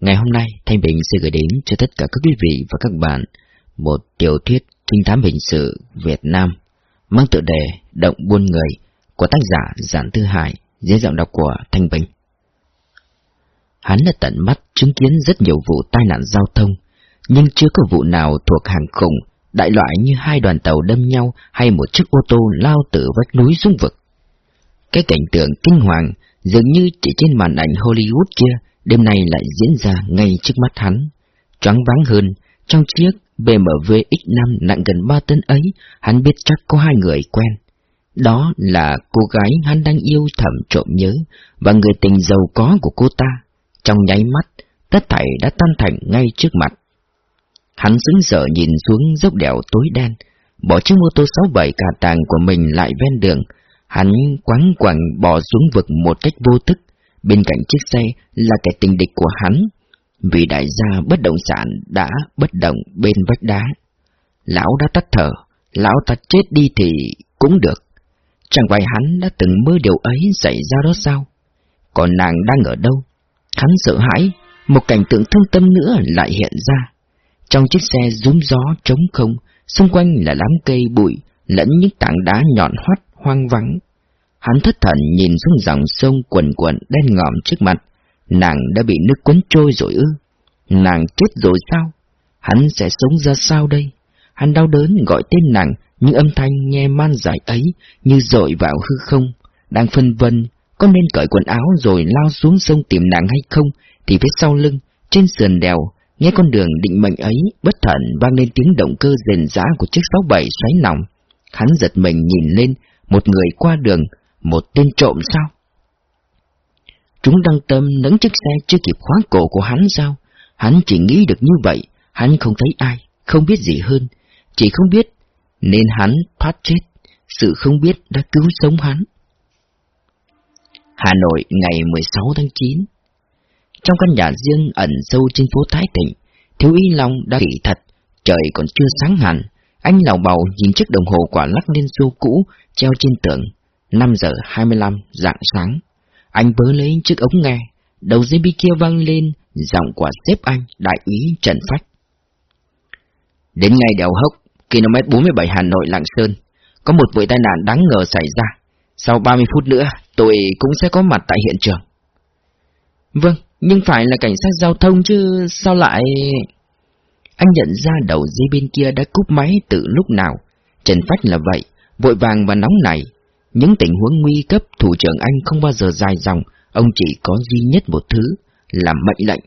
Ngày hôm nay, Thanh Bình sẽ gửi đến cho tất cả các quý vị và các bạn một tiểu thuyết trinh thám hình sự Việt Nam mang tựa đề Động Buôn Người của tác giả Giản Tư Hải dưới giọng đọc của Thanh Bình. Hắn đã tận mắt chứng kiến rất nhiều vụ tai nạn giao thông, nhưng chưa có vụ nào thuộc hàng khủng, đại loại như hai đoàn tàu đâm nhau hay một chiếc ô tô lao từ vách núi xuống vực. Cái cảnh tượng kinh hoàng dường như chỉ trên màn ảnh Hollywood kia đêm nay lại diễn ra ngay trước mắt hắn. Choáng váng hơn, trong chiếc BMW X5 nặng gần 3 tấn ấy, hắn biết chắc có hai người quen. Đó là cô gái hắn đang yêu thầm trộm nhớ, và người tình giàu có của cô ta. Trong nháy mắt, tất thảy đã tan thành ngay trước mặt. Hắn sững sờ nhìn xuống dốc đèo tối đen, bỏ chiếc mô tô 67 cà tàng của mình lại ven đường. Hắn quáng quẳng bỏ xuống vực một cách vô thức, Bên cạnh chiếc xe là kẻ tình địch của hắn, vì đại gia bất động sản đã bất động bên vách đá. Lão đã tắt thở, lão ta chết đi thì cũng được. Chẳng phải hắn đã từng mơ điều ấy xảy ra đó sao? Còn nàng đang ở đâu? Hắn sợ hãi, một cảnh tượng thương tâm nữa lại hiện ra. Trong chiếc xe rúm gió trống không, xung quanh là đám cây bụi, lẫn những tảng đá nhọn hoắt hoang vắng. Hắn thất thần nhìn xuống dòng sông quần quần đen ngòm trước mặt. Nàng đã bị nước cuốn trôi rồi ư? Nàng chết rồi sao? Hắn sẽ sống ra sao đây? Hắn đau đớn gọi tên nàng, nhưng âm thanh nghe man dại ấy như dội vào hư không. Đang phân vân, có nên cởi quần áo rồi lao xuống sông tìm nàng hay không? Thì phía sau lưng, trên sườn đèo, nghe con đường định mệnh ấy, bất thận vang lên tiếng động cơ rền rã của chiếc sáu bảy xoáy nòng. Hắn giật mình nhìn lên, một người qua đường, một tên trộm sao? Chúng đăng tâm nấn chiếc xe chưa kịp khóa cổ của hắn sao? Hắn chỉ nghĩ được như vậy, hắn không thấy ai, không biết gì hơn, chỉ không biết, nên hắn thoát chết, sự không biết đã cứu sống hắn. Hà Nội ngày 16 tháng 9 Trong căn nhà riêng ẩn sâu trên phố Thái Thịnh, Thiếu Y Long đã nghỉ thật, trời còn chưa sáng hẳn, anh lào bầu nhìn chiếc đồng hồ quả lắc lên xô cũ treo trên tường, 5 giờ 25 dạng sáng, anh bớ lấy chiếc ống nghe, đầu dây bi kia vang lên, giọng của sếp anh, đại úy Trần Phách. Đến ngay đèo hốc, km 47 Hà Nội Lạng Sơn, có một vụ tai nạn đáng ngờ xảy ra. Sau 30 phút nữa, tôi cũng sẽ có mặt tại hiện trường. Vâng, nhưng phải là cảnh sát giao thông chứ sao lại... Anh nhận ra đầu dây bên kia đã cúp máy từ lúc nào. Trần Phách là vậy, vội vàng và nóng nảy, những tình huống nguy cấp thủ trưởng anh không bao giờ dài dòng, ông chỉ có duy nhất một thứ, là mệnh lệnh.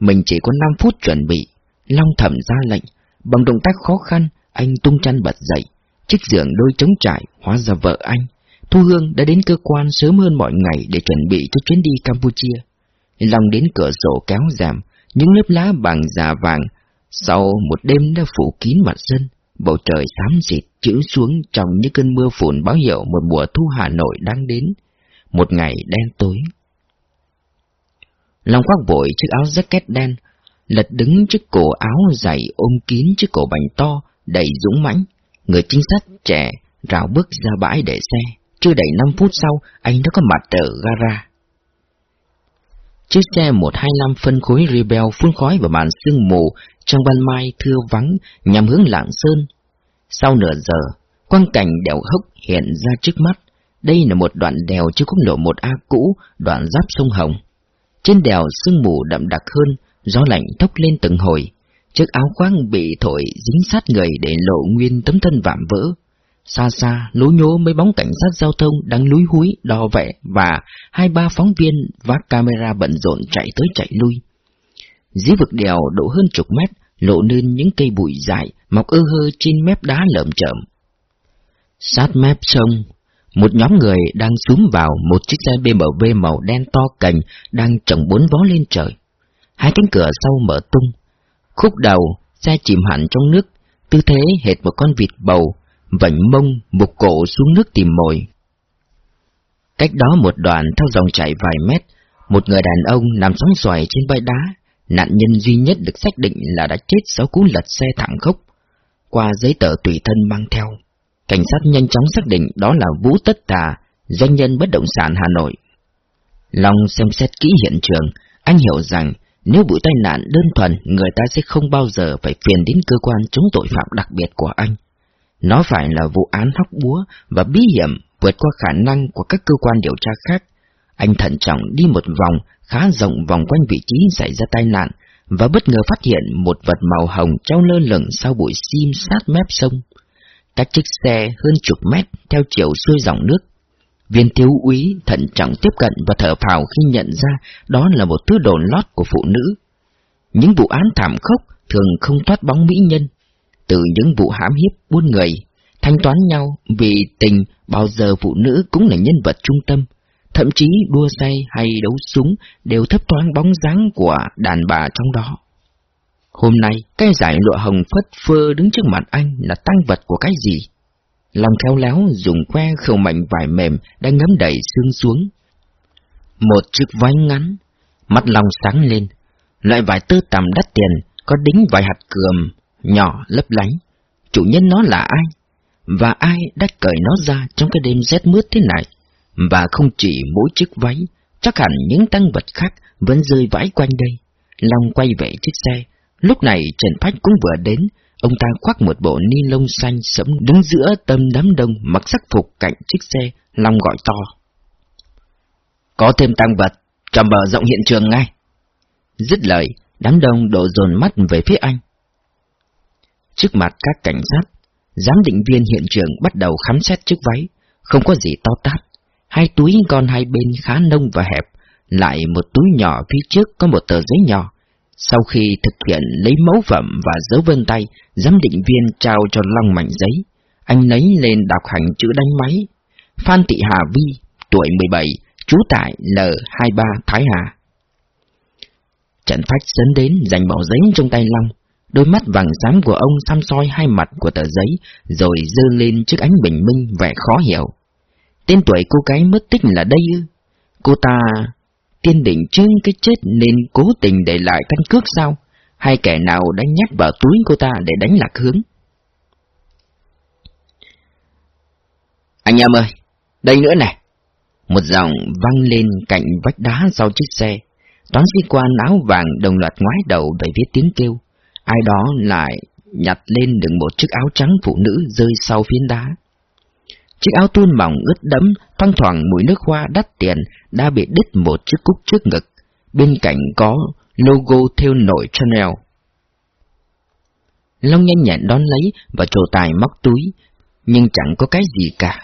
Mình chỉ có 5 phút chuẩn bị, Long thẩm ra lệnh, bằng động tác khó khăn, anh tung chăn bật dậy, chiếc giường đôi trống trải hóa ra vợ anh. Thu Hương đã đến cơ quan sớm hơn mọi ngày để chuẩn bị cho chuyến đi Campuchia. Long đến cửa sổ kéo rèm, những lớp lá bằng già vàng, sau một đêm đã phủ kín mặt sân, bầu trời xám xịt chữ xuống trong những cơn mưa phùn báo hiệu một mùa thu Hà Nội đang đến, một ngày đen tối. Long khoác vội chiếc áo jacket đen, lật đứng chiếc cổ áo dày ôm kín chiếc cổ bành to, đầy dũng mãnh. Người trinh sát trẻ rào bước ra bãi để xe, chưa đầy 5 phút sau anh đã có mặt ở gara. Chiếc xe 125 phân khối Rebel phun khói và màn sương mù trong ban mai thưa vắng nhằm hướng Lạng Sơn. Sau nửa giờ, quang cảnh đèo hốc hiện ra trước mắt. Đây là một đoạn đèo chưa quốc lộ một A cũ, đoạn giáp sông Hồng. Trên đèo sương mù đậm đặc hơn, gió lạnh thốc lên từng hồi. Chiếc áo khoác bị thổi dính sát người để lộ nguyên tấm thân vạm vỡ. Xa xa, lố nhố mấy bóng cảnh sát giao thông đang lúi húi, đo vẽ và hai ba phóng viên vác camera bận rộn chạy tới chạy lui. Dưới vực đèo độ hơn chục mét, lộ nên những cây bụi dài mọc ơ hơ trên mép đá lởm chởm. Sát mép sông, một nhóm người đang xuống vào một chiếc xe BMW màu đen to cành đang trồng bốn vó lên trời. Hai cánh cửa sau mở tung. Khúc đầu, xe chìm hẳn trong nước, tư thế hệt một con vịt bầu, vảnh mông, mục cổ xuống nước tìm mồi. Cách đó một đoạn theo dòng chảy vài mét, một người đàn ông nằm sóng xoài trên bãi đá, Nạn nhân duy nhất được xác định là đã chết sau cú lật xe thẳng khốc. Qua giấy tờ tùy thân mang theo, cảnh sát nhanh chóng xác định đó là Vũ Tất Tà, doanh nhân bất động sản Hà Nội. Long xem xét kỹ hiện trường, Anh hiểu rằng nếu vụ tai nạn đơn thuần, người ta sẽ không bao giờ phải phiền đến cơ quan chống tội phạm đặc biệt của anh. Nó phải là vụ án hóc búa và bí hiểm vượt qua khả năng của các cơ quan điều tra khác. Anh thận trọng đi một vòng khá rộng vòng quanh vị trí xảy ra tai nạn và bất ngờ phát hiện một vật màu hồng treo lơ lửng sau bụi sim sát mép sông. Cách chiếc xe hơn chục mét theo chiều xuôi dòng nước. Viên thiếu úy thận trọng tiếp cận và thở phào khi nhận ra đó là một thứ đồn lót của phụ nữ. Những vụ án thảm khốc thường không thoát bóng mỹ nhân. Từ những vụ hãm hiếp buôn người, thanh toán nhau vì tình bao giờ phụ nữ cũng là nhân vật trung tâm. Thậm chí đua say hay đấu súng đều thấp thoáng bóng dáng của đàn bà trong đó. Hôm nay, cái giải lụa hồng phất phơ đứng trước mặt anh là tăng vật của cái gì? Lòng khéo léo dùng que khều mạnh vải mềm đã ngấm đầy xương xuống. Một chiếc váy ngắn, mắt lòng sáng lên, loại vải tơ tằm đắt tiền, có đính vài hạt cườm, nhỏ lấp lánh. Chủ nhân nó là ai? Và ai đã cởi nó ra trong cái đêm rét mướt thế này? Và không chỉ mỗi chiếc váy, chắc hẳn những tăng vật khác vẫn rơi vãi quanh đây. Long quay về chiếc xe. Lúc này Trần Phách cũng vừa đến, ông ta khoác một bộ ni lông xanh sẫm đứng giữa tâm đám đông mặc sắc phục cạnh chiếc xe, Long gọi to. Có thêm tăng vật, cho bờ rộng hiện trường ngay. Dứt lời, đám đông đổ dồn mắt về phía anh. Trước mặt các cảnh sát, giám định viên hiện trường bắt đầu khám xét chiếc váy, không có gì to tát. Hai túi còn hai bên khá nông và hẹp, lại một túi nhỏ phía trước có một tờ giấy nhỏ. Sau khi thực hiện lấy mẫu phẩm và dấu vân tay, giám định viên trao cho Long mảnh giấy. Anh lấy lên đọc hành chữ đánh máy. Phan Thị Hà Vi, tuổi 17, trú tại L23 Thái Hà. Trần Phách sấn đến giành bỏ giấy trong tay Long. Đôi mắt vàng xám của ông xăm soi hai mặt của tờ giấy, rồi dơ lên trước ánh bình minh vẻ khó hiểu. Tên tuổi cô gái mất tích là đây ư? Cô ta tiên định trước cái chết nên cố tình để lại căn cước sao? Hay kẻ nào đã nhắc vào túi cô ta để đánh lạc hướng? Anh em ơi, đây nữa nè! Một giọng vang lên cạnh vách đá sau chiếc xe. Toán sĩ quan áo vàng đồng loạt ngoái đầu về phía tiếng kêu. Ai đó lại nhặt lên được một chiếc áo trắng phụ nữ rơi sau phiến đá. Chiếc áo thun mỏng ướt đẫm, thoang thoảng mùi nước hoa đắt tiền đã bị đứt một chiếc cúc trước ngực. Bên cạnh có logo theo nổi Chanel. Long nhanh nhẹn đón lấy và trồ tài móc túi, nhưng chẳng có cái gì cả.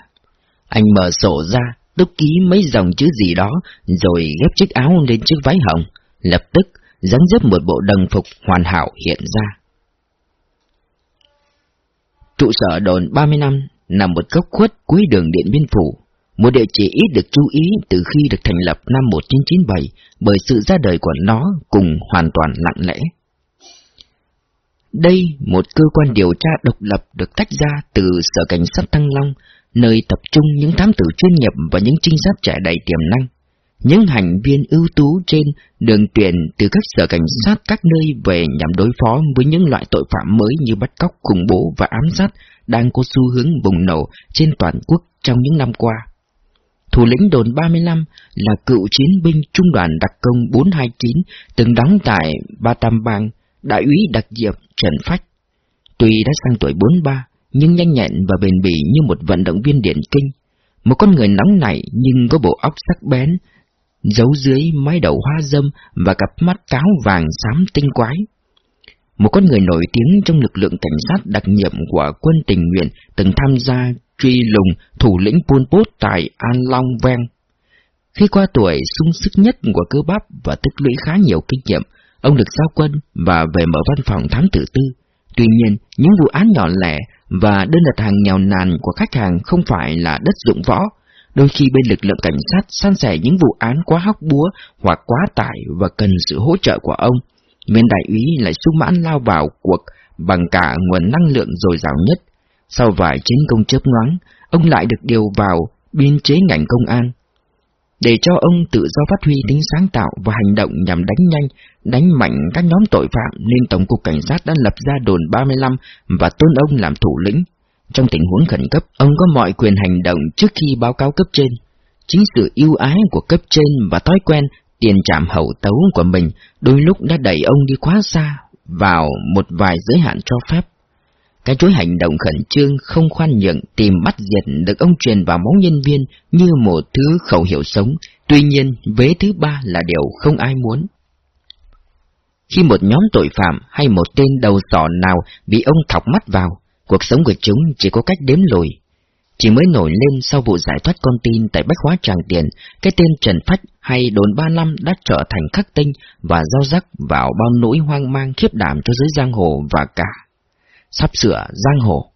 Anh mở sổ ra, đúc ký mấy dòng chữ gì đó, rồi ghép chiếc áo lên chiếc váy hồng. Lập tức, dáng dấp một bộ đồng phục hoàn hảo hiện ra. Trụ sở đồn 30 năm nằm một góc khuất cuối đường Điện Biên Phủ, một địa chỉ ít được chú ý từ khi được thành lập năm 1997 bởi sự ra đời của nó cùng hoàn toàn lặng lẽ. Đây một cơ quan điều tra độc lập được tách ra từ Sở Cảnh sát Thăng Long, nơi tập trung những thám tử chuyên nghiệp và những trinh sát trẻ đầy tiềm năng. Những hành viên ưu tú trên đường tuyển từ các sở cảnh sát các nơi về nhằm đối phó với những loại tội phạm mới như bắt cóc, khủng bố và ám sát đang có xu hướng bùng nổ trên toàn quốc trong những năm qua. Thủ lĩnh đồn 35 là cựu chiến binh trung đoàn đặc công 429 từng đóng tại Ba Tam Bang, đại úy đặc nhiệm Trần Phách. Tuy đã sang tuổi 43, nhưng nhanh nhẹn và bền bỉ như một vận động viên điển kinh. Một con người nóng nảy nhưng có bộ óc sắc bén, giấu dưới mái đầu hoa dâm và cặp mắt cáo vàng xám tinh quái. Một con người nổi tiếng trong lực lượng cảnh sát đặc nhiệm của quân tình nguyện từng tham gia truy lùng thủ lĩnh Pol Pot tại An Long Vang. Khi qua tuổi sung sức nhất của cơ bắp và tích lũy khá nhiều kinh nghiệm, ông được giao quân và về mở văn phòng thám tử tư. Tuy nhiên, những vụ án nhỏ lẻ và đơn đặt hàng nghèo nàn của khách hàng không phải là đất dụng võ. Đôi khi bên lực lượng cảnh sát san sẻ những vụ án quá hóc búa hoặc quá tải và cần sự hỗ trợ của ông. Viên đại úy lại sung mãn lao vào cuộc bằng cả nguồn năng lượng dồi dào nhất. Sau vài chiến công chớp nhoáng, ông lại được điều vào biên chế ngành công an. Để cho ông tự do phát huy tính sáng tạo và hành động nhằm đánh nhanh, đánh mạnh các nhóm tội phạm nên Tổng cục Cảnh sát đã lập ra đồn 35 và tôn ông làm thủ lĩnh. Trong tình huống khẩn cấp, ông có mọi quyền hành động trước khi báo cáo cấp trên. Chính sự yêu ái của cấp trên và thói quen tiền trạm hậu tấu của mình đôi lúc đã đẩy ông đi quá xa, vào một vài giới hạn cho phép. Cái chuỗi hành động khẩn trương không khoan nhượng tìm bắt diệt được ông truyền vào máu nhân viên như một thứ khẩu hiệu sống, tuy nhiên vế thứ ba là điều không ai muốn. Khi một nhóm tội phạm hay một tên đầu sỏ nào bị ông thọc mắt vào, cuộc sống của chúng chỉ có cách đếm lùi. Chỉ mới nổi lên sau vụ giải thoát con tin tại Bách Hóa Tràng Tiền, cái tên Trần Phách hay đồn ba năm đã trở thành khắc tinh và giao rắc vào bao nỗi hoang mang khiếp đảm cho giới giang hồ và cả. Sắp sửa giang hồ.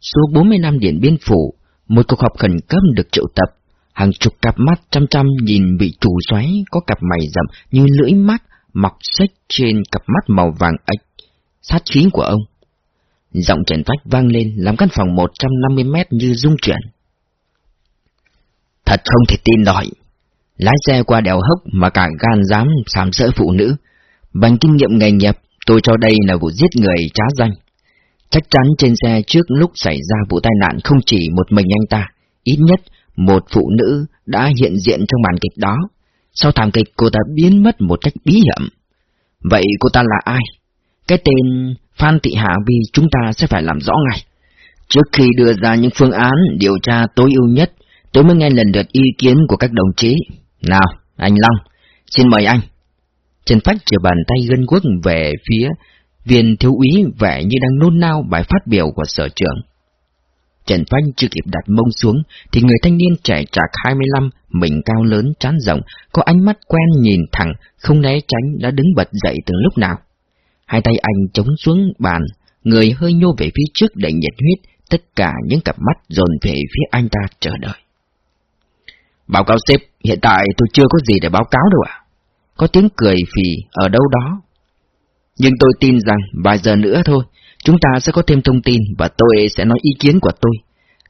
Số 40 năm Điện Biên Phủ, một cuộc họp khẩn cấp được triệu tập. Hàng chục cặp mắt chăm chăm nhìn bị trù xoáy có cặp mày rậm như lưỡi mắt mọc xếch trên cặp mắt màu vàng ếch. Sát khí của ông Giọng Trần Phách vang lên làm căn phòng 150 mét như rung chuyển. Thật không thể tin nổi. Lái xe qua đèo hốc mà cả gan dám sàm sỡ phụ nữ. Bằng kinh nghiệm nghề nghiệp, tôi cho đây là vụ giết người trá danh. Chắc chắn trên xe trước lúc xảy ra vụ tai nạn không chỉ một mình anh ta, ít nhất một phụ nữ đã hiện diện trong màn kịch đó. Sau thảm kịch cô ta biến mất một cách bí hiểm. Vậy cô ta là ai? Cái tên Phan Thị Hạ Vi, chúng ta sẽ phải làm rõ ngay. Trước khi đưa ra những phương án điều tra tối ưu nhất, tôi mới nghe lần lượt ý kiến của các đồng chí. Nào, anh Long, xin mời anh. Trần Phách chìa bàn tay gân quốc về phía viên thiếu úy vẻ như đang nôn nao bài phát biểu của sở trưởng. Trần Phách chưa kịp đặt mông xuống, thì người thanh niên trẻ trạc 25, mình cao lớn, trán rộng, có ánh mắt quen nhìn thẳng, không né tránh đã đứng bật dậy từ lúc nào. Hai tay anh chống xuống bàn, người hơi nhô về phía trước đầy nhiệt huyết, tất cả những cặp mắt dồn về phía anh ta chờ đợi. Báo cáo sếp, hiện tại tôi chưa có gì để báo cáo đâu ạ. Có tiếng cười phì ở đâu đó. Nhưng tôi tin rằng vài giờ nữa thôi, chúng ta sẽ có thêm thông tin và tôi sẽ nói ý kiến của tôi.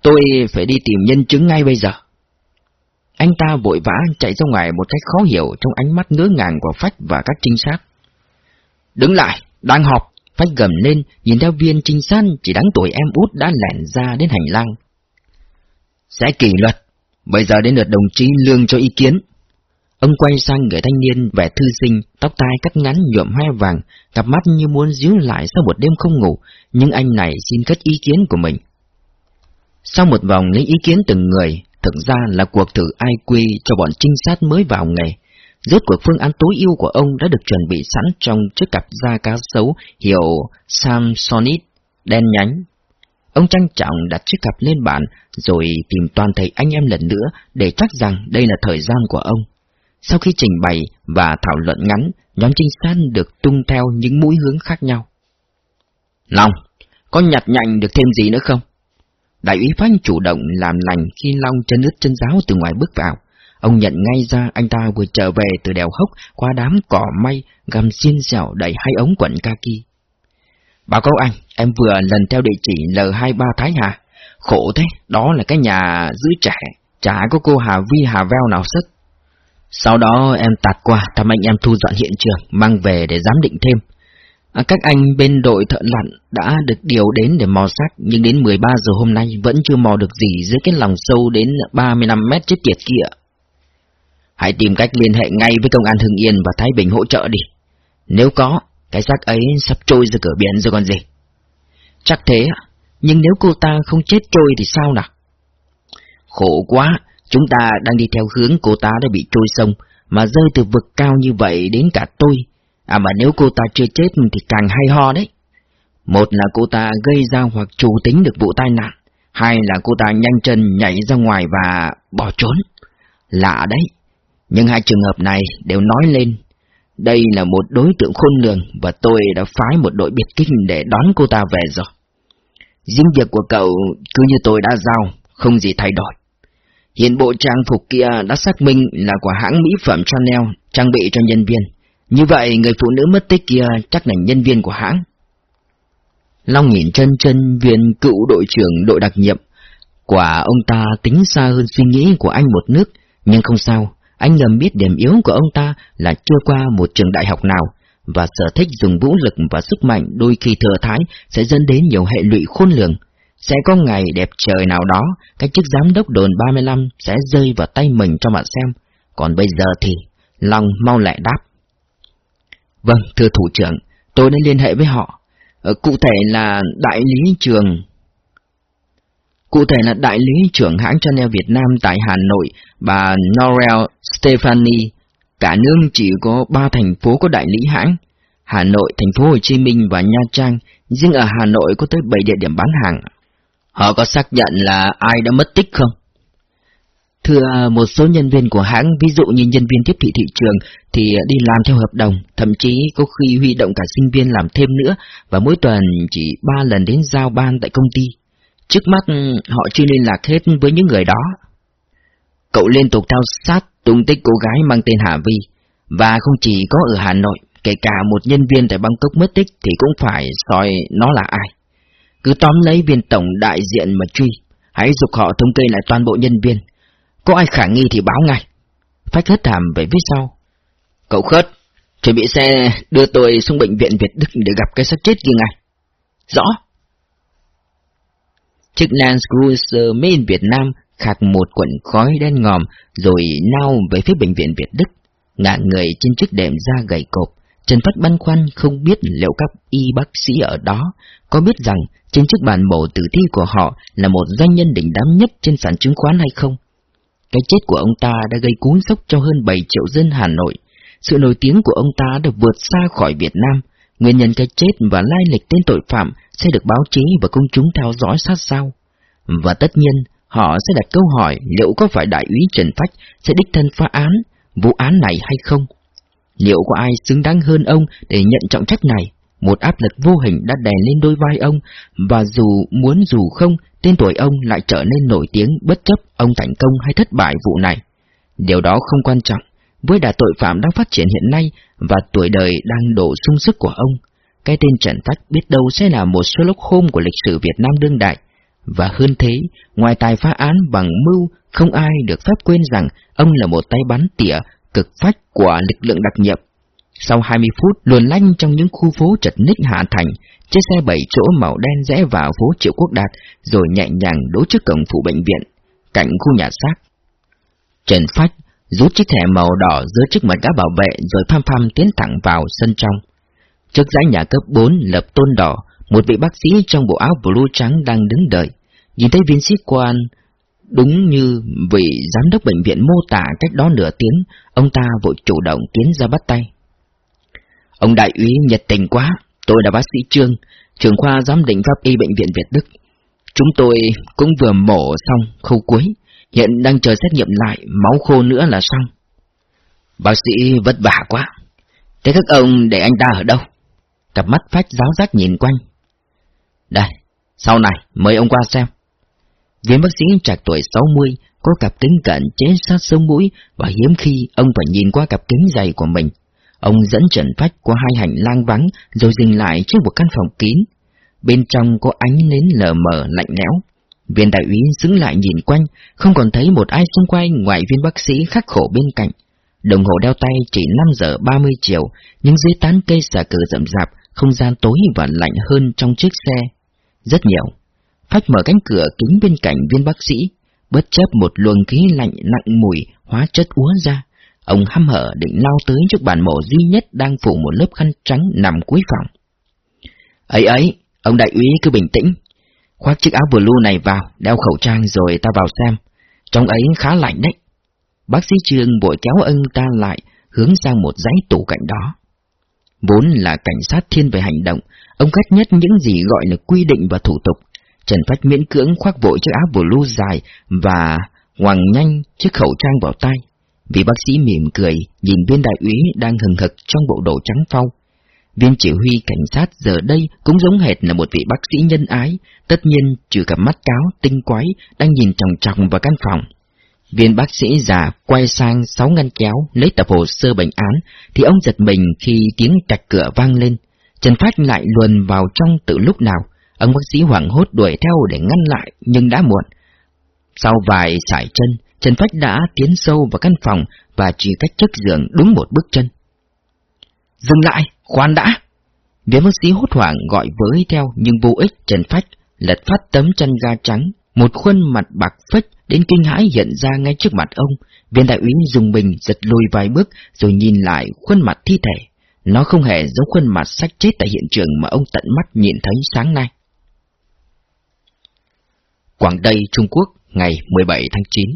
Tôi phải đi tìm nhân chứng ngay bây giờ. Anh ta vội vã chạy ra ngoài một cách khó hiểu trong ánh mắt ngỡ ngàng của Phách và các trinh sát. Đứng lại, đang họp, Phách gầm lên, nhìn theo viên trinh sát chỉ đáng tuổi em út đã lẻn ra đến hành lang. Sẽ kỷ luật, bây giờ đến lượt đồng chí lương cho ý kiến. Ông quay sang người thanh niên vẻ thư sinh, tóc tai cắt ngắn nhuộm hoa vàng, cặp mắt như muốn díu lại sau một đêm không ngủ, nhưng anh này xin cất ý kiến của mình. Sau một vòng lấy ý kiến từng người, thực ra là cuộc thử ai quy cho bọn trinh sát mới vào nghề. Rốt cuộc phương án tối ưu của ông đã được chuẩn bị sẵn trong chiếc cặp da cá sấu hiệu Samsonite đen nhánh. Ông trang trọng đặt chiếc cặp lên bàn rồi tìm toàn thầy anh em lần nữa để chắc rằng đây là thời gian của ông. Sau khi trình bày và thảo luận ngắn, nhóm trinh sát được tung theo những mũi hướng khác nhau. Long, có nhặt nhạnh được thêm gì nữa không? Đại úy Phanh chủ động làm lành khi Long chân ướt chân giáo từ ngoài bước vào. Ông nhận ngay ra anh ta vừa trở về từ đèo hốc qua đám cỏ may gầm xiên xẻo đầy hai ống quần kaki. Báo cáo anh, em vừa lần theo địa chỉ L23 Thái Hà. Khổ thế, đó là cái nhà giữ trẻ, chả có cô Hà Vi Hà Veo nào sức. Sau đó em tạt qua thăm anh em thu dọn hiện trường, mang về để giám định thêm. À, các anh bên đội thợ lặn đã được điều đến để mò xác, nhưng đến 13 giờ hôm nay vẫn chưa mò được gì dưới cái lòng sâu đến 35 mét chết tiệt kia. Hãy tìm cách liên hệ ngay với công an Hưng Yên và Thái Bình hỗ trợ đi. Nếu có, cái xác ấy sắp trôi ra cửa biển rồi còn gì. Chắc thế, nhưng nếu cô ta không chết trôi thì sao nào? Khổ quá, chúng ta đang đi theo hướng cô ta đã bị trôi sông, mà rơi từ vực cao như vậy đến cả tôi. À mà nếu cô ta chưa chết thì càng hay ho đấy. Một là cô ta gây ra hoặc chủ tính được vụ tai nạn, hai là cô ta nhanh chân nhảy ra ngoài và bỏ trốn. Lạ đấy, nhưng hai trường hợp này đều nói lên, đây là một đối tượng khôn lường và tôi đã phái một đội biệt kinh để đón cô ta về rồi. Riêng việc của cậu cứ như tôi đã giao, không gì thay đổi. Hiện bộ trang phục kia đã xác minh là của hãng mỹ phẩm Chanel trang bị cho nhân viên. Như vậy người phụ nữ mất tích kia chắc là nhân viên của hãng. Long nhìn chân chân viên cựu đội trưởng đội đặc nhiệm. Quả ông ta tính xa hơn suy nghĩ của anh một nước, nhưng không sao, anh ngầm biết điểm yếu của ông ta là chưa qua một trường đại học nào, và sở thích dùng vũ lực và sức mạnh đôi khi thừa thái sẽ dẫn đến nhiều hệ lụy khôn lường. Sẽ có ngày đẹp trời nào đó, cái chức giám đốc đồn 35 sẽ rơi vào tay mình cho bạn xem. Còn bây giờ thì, lòng mau lẹ đáp. Vâng, thưa thủ trưởng, tôi đã liên hệ với họ. Ờ, cụ thể là đại lý trường... Cụ thể là đại lý trưởng hãng Chanel Việt Nam tại Hà Nội, bà Norel Stephanie. Cả nước chỉ có ba thành phố có đại lý hãng. Hà Nội, thành phố Hồ Chí Minh và Nha Trang, riêng ở Hà Nội có tới 7 địa điểm bán hàng. Họ có xác nhận là ai đã mất tích không? Thưa một số nhân viên của hãng, ví dụ như nhân viên tiếp thị thị trường thì đi làm theo hợp đồng, thậm chí có khi huy động cả sinh viên làm thêm nữa và mỗi tuần chỉ ba lần đến giao ban tại công ty. Trước mắt họ chưa liên lạc hết với những người đó. Cậu liên tục theo sát tung tích cô gái mang tên Hà Vi, và không chỉ có ở Hà Nội, kể cả một nhân viên tại Bangkok mất tích thì cũng phải soi nó là ai. Cứ tóm lấy viên tổng đại diện mà truy, hãy dục họ thống kê lại toàn bộ nhân viên. Có ai khả nghi thì báo ngay. Phách hất hàm về phía sau. Cậu khớt, chuẩn bị xe đưa tôi xuống bệnh viện Việt Đức để gặp cái xác chết kia ngay. Rõ. Chiếc Land Cruiser Main Việt Nam khạc một quận khói đen ngòm rồi nao về phía bệnh viện Việt Đức. Ngả người trên chiếc đệm da gầy cộp, Trần Phát băn khoăn không biết liệu các y bác sĩ ở đó có biết rằng trên chiếc bàn mổ tử thi của họ là một doanh nhân đỉnh đám nhất trên sàn chứng khoán hay không. Cái chết của ông ta đã gây cú sốc cho hơn 7 triệu dân Hà Nội. Sự nổi tiếng của ông ta đã vượt xa khỏi Việt Nam. Nguyên nhân cái chết và lai lịch tên tội phạm sẽ được báo chí và công chúng theo dõi sát sao. Và tất nhiên, họ sẽ đặt câu hỏi liệu có phải đại úy Trần Phách sẽ đích thân phá án vụ án này hay không. Liệu có ai xứng đáng hơn ông để nhận trọng trách này? Một áp lực vô hình đã đè lên đôi vai ông, và dù muốn dù không, tên tuổi ông lại trở nên nổi tiếng bất chấp ông thành công hay thất bại vụ này. Điều đó không quan trọng, với đà tội phạm đang phát triển hiện nay và tuổi đời đang đổ sung sức của ông. Cái tên Trần Thách biết đâu sẽ là một Sherlock Holmes của lịch sử Việt Nam đương đại. Và hơn thế, ngoài tài phá án bằng mưu, không ai được phép quên rằng ông là một tay bắn tỉa cực phách của lực lượng đặc nhiệm. Sau 20 phút luồn lanh trong những khu phố chật ních hạ thành, chiếc xe bảy chỗ màu đen rẽ vào phố Triệu Quốc Đạt, rồi nhẹ nhàng đỗ trước cổng phụ bệnh viện, cạnh khu nhà xác. Trần Phách rút chiếc thẻ màu đỏ giữa trước mặt gã bảo vệ rồi pham pham tiến thẳng vào sân trong. Trước dãy nhà cấp 4 lập tôn đỏ, một vị bác sĩ trong bộ áo blue trắng đang đứng đợi. Nhìn thấy viên sĩ quan, đúng như vị giám đốc bệnh viện mô tả cách đó nửa tiếng, ông ta vội chủ động tiến ra bắt tay. Ông đại úy nhiệt tình quá, tôi là bác sĩ Trương, trưởng khoa giám định pháp y bệnh viện Việt Đức. Chúng tôi cũng vừa mổ xong khâu cuối, hiện đang chờ xét nghiệm lại, máu khô nữa là xong. Bác sĩ vất vả quá. Thế các ông để anh ta ở đâu? Cặp mắt phách giáo giác nhìn quanh. Đây, sau này, mời ông qua xem. Viên bác sĩ trạc tuổi 60, có cặp kính cận chế sát sống mũi và hiếm khi ông phải nhìn qua cặp kính dày của mình. Ông dẫn Trần Phách qua hai hành lang vắng rồi dừng lại trước một căn phòng kín. Bên trong có ánh nến lờ mờ lạnh lẽo. Viên đại úy xứng lại nhìn quanh, không còn thấy một ai xung quanh ngoài viên bác sĩ khắc khổ bên cạnh. Đồng hồ đeo tay chỉ 5 giờ 30 chiều, nhưng dưới tán cây xà cừ rậm rạp, không gian tối và lạnh hơn trong chiếc xe. Rất nhiều. Phách mở cánh cửa kính bên cạnh viên bác sĩ, bất chấp một luồng khí lạnh nặng mùi hóa chất úa ra. Ông hăm hở định lao tới trước bàn mổ duy nhất đang phủ một lớp khăn trắng nằm cuối phòng. Ấy ấy, ông đại úy cứ bình tĩnh. Khoác chiếc áo blue này vào, đeo khẩu trang rồi ta vào xem. Trong ấy khá lạnh đấy. Bác sĩ Trương vội kéo ông ta lại, hướng sang một dãy tủ cạnh đó. Vốn là cảnh sát thiên về hành động, ông ghét nhất những gì gọi là quy định và thủ tục. Trần Phách miễn cưỡng khoác vội chiếc áo blue dài và hoàng nhanh chiếc khẩu trang vào tay. Vị bác sĩ mỉm cười, nhìn viên đại úy đang hừng hực trong bộ đồ trắng phau. Viên chỉ huy cảnh sát giờ đây cũng giống hệt là một vị bác sĩ nhân ái, tất nhiên trừ cặp mắt cáo tinh quái đang nhìn tròng tròng vào căn phòng. Viên bác sĩ già quay sang sáu ngăn kéo lấy tập hồ sơ bệnh án, thì ông giật mình khi tiếng cạch cửa vang lên. Trần Phát lại luồn vào trong từ lúc nào, ông bác sĩ hoảng hốt đuổi theo để ngăn lại, nhưng đã muộn. Sau vài sải chân, Trần Phách đã tiến sâu vào căn phòng và chỉ cách chiếc giường đúng một bước chân. Dừng lại, khoan đã! Viên bác sĩ hốt hoảng gọi với theo nhưng vô ích Trần Phách lật phát tấm chân ga trắng, Một khuôn mặt bạc phách đến kinh hãi hiện ra ngay trước mặt ông. Viên đại úy dùng bình giật lùi vài bước rồi nhìn lại khuôn mặt thi thể. Nó không hề giống khuôn mặt sách chết tại hiện trường mà ông tận mắt nhìn thấy sáng nay. Quảng Tây, Trung Quốc, ngày 17 tháng 9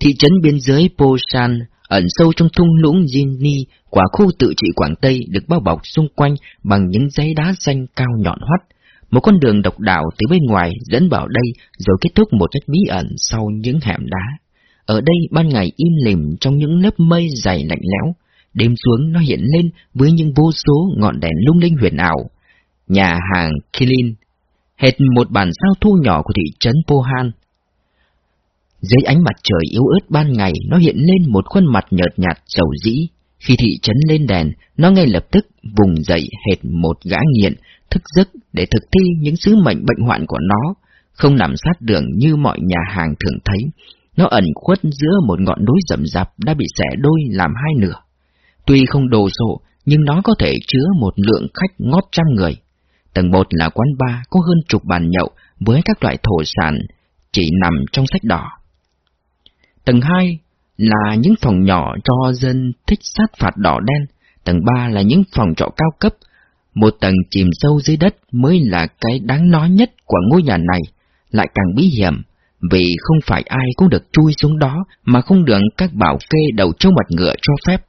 Thị trấn biên giới Posan ẩn sâu trong thung lũng Jinni quả khu tự trị Quảng Tây được bao bọc xung quanh bằng những dãy đá xanh cao nhọn hoắt. Một con đường độc đạo từ bên ngoài dẫn vào đây rồi kết thúc một cách bí ẩn sau những hẻm đá. Ở đây ban ngày im lìm trong những lớp mây dày lạnh lẽo, đêm xuống nó hiện lên với những vô số ngọn đèn lung linh huyền ảo. Nhà hàng Kilin, hệt một bản sao thu nhỏ của thị trấn Pohan. Dưới ánh mặt trời yếu ớt ban ngày, nó hiện lên một khuôn mặt nhợt nhạt dầu dĩ. Khi thị trấn lên đèn, nó ngay lập tức vùng dậy hệt một gã nghiện, thức giấc để thực thi những sứ mệnh bệnh hoạn của nó, không nằm sát đường như mọi nhà hàng thường thấy. Nó ẩn khuất giữa một ngọn núi rậm rạp đã bị xẻ đôi làm hai nửa. Tuy không đồ sộ, nhưng nó có thể chứa một lượng khách ngót trăm người. Tầng một là quán bar có hơn chục bàn nhậu với các loại thổ sản chỉ nằm trong sách đỏ. Tầng 2 là những phòng nhỏ cho dân thích sát phạt đỏ đen. Tầng 3 là những phòng trọ cao cấp. Một tầng chìm sâu dưới đất mới là cái đáng nói nhất của ngôi nhà này, lại càng bí hiểm, vì không phải ai cũng được chui xuống đó mà không được các bảo kê đầu trâu mặt ngựa cho phép.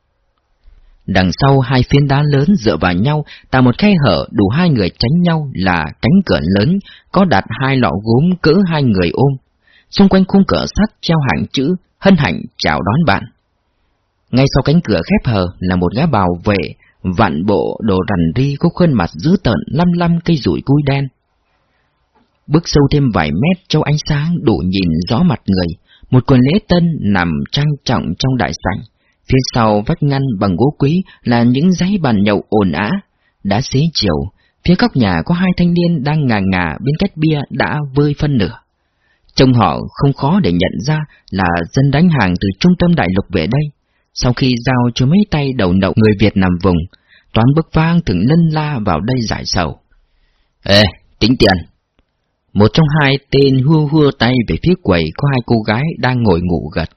Đằng sau hai phiến đá lớn dựa vào nhau tạo một khe hở đủ hai người tránh nhau là cánh cửa lớn, có đặt hai lọ gốm cỡ hai người ôm. Xung quanh khung cửa sắt treo hàng chữ hân hạnh chào đón bạn. Ngay sau cánh cửa khép hờ là một gã bảo vệ, vạn bộ đồ rằn ri có khuôn mặt dữ tợn lăm lăm cây rủi cui đen. Bước sâu thêm vài mét trong ánh sáng đủ nhìn rõ mặt người, một quần lễ tân nằm trang trọng trong đại sảnh. Phía sau vách ngăn bằng gỗ quý là những giấy bàn nhậu ồn ã, đã xế chiều. Phía góc nhà có hai thanh niên đang ngà ngà bên cách bia đã vơi phân nửa. Trông họ không khó để nhận ra là dân đánh hàng từ trung tâm đại lục về đây. Sau khi giao cho mấy tay đầu nậu người Việt nằm vùng, toán bức vang thường lân la vào đây giải sầu. Ê, tính tiền! Một trong hai tên hua hua tay về phía quầy có hai cô gái đang ngồi ngủ gật.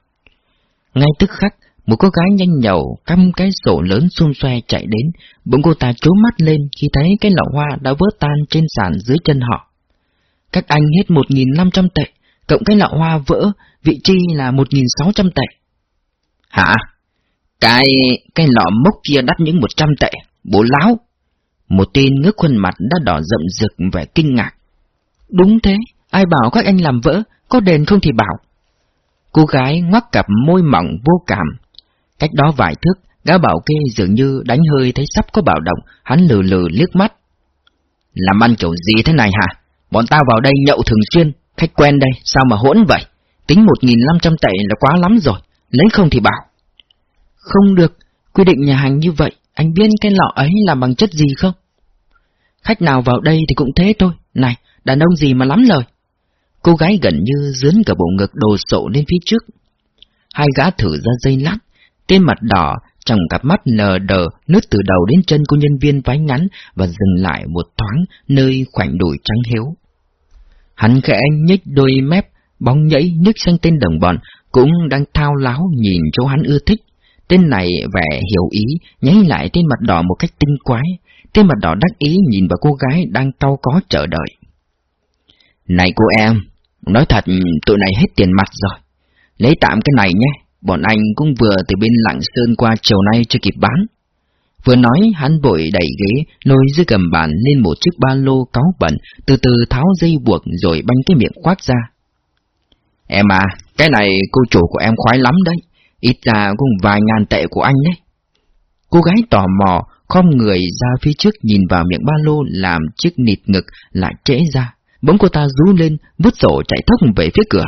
Ngay tức khắc, một cô gái nhanh nhậu, căm cái sổ lớn xung xoe chạy đến, bỗng cô ta trố mắt lên khi thấy cái lọ hoa đã vỡ tan trên sàn dưới chân họ. Các anh hết 1.500 tệ, cộng cái lọ hoa vỡ, vị chi là 1.600 tệ. Hả? Cái, cái lọ mốc kia đắt những 100 tệ, bố láo. Một tên ngước khuôn mặt đã đỏ rậm rực vẻ kinh ngạc. Đúng thế, ai bảo các anh làm vỡ, có đền không thì bảo. Cô gái ngoắc cặp môi mỏng vô cảm. Cách đó vài thước, gã bảo kê dường như đánh hơi thấy sắp có bạo động, hắn lừ lừ liếc mắt. Làm ăn kiểu gì thế này hả? Bọn tao vào đây nhậu thường xuyên, khách quen đây, sao mà hỗn vậy? Tính 1.500 tệ là quá lắm rồi, lấy không thì bảo. Không được, quy định nhà hàng như vậy, anh biết cái lọ ấy là bằng chất gì không? Khách nào vào đây thì cũng thế thôi, này, đàn ông gì mà lắm lời. Cô gái gần như dướn cả bộ ngực đồ sộ lên phía trước. Hai gã thử ra dây lát, tên mặt đỏ, trong cặp mắt nờ đờ, nứt từ đầu đến chân cô nhân viên váy ngắn và dừng lại một thoáng nơi khoảnh đùi trắng hiếu. Hắn khẽ nhếch đôi mép, bóng nhảy nước sang tên đồng bọn, cũng đang thao láo nhìn chỗ hắn ưa thích. Tên này vẻ hiểu ý, nháy lại tên mặt đỏ một cách tinh quái. Tên mặt đỏ đắc ý nhìn vào cô gái đang cau có chờ đợi. Này cô em, nói thật tụi này hết tiền mặt rồi. Lấy tạm cái này nhé, bọn anh cũng vừa từ bên Lạng Sơn qua chiều nay chưa kịp bán. Vừa nói hắn vội đẩy ghế, lôi dưới gầm bàn lên một chiếc ba lô cáu bẩn, từ từ tháo dây buộc rồi banh cái miệng quát ra. Em à, cái này cô chủ của em khoái lắm đấy, ít ra cũng vài ngàn tệ của anh đấy. Cô gái tò mò, khom người ra phía trước nhìn vào miệng ba lô làm chiếc nịt ngực lại trễ ra. Bỗng cô ta rú lên, vứt sổ chạy thốc về phía cửa.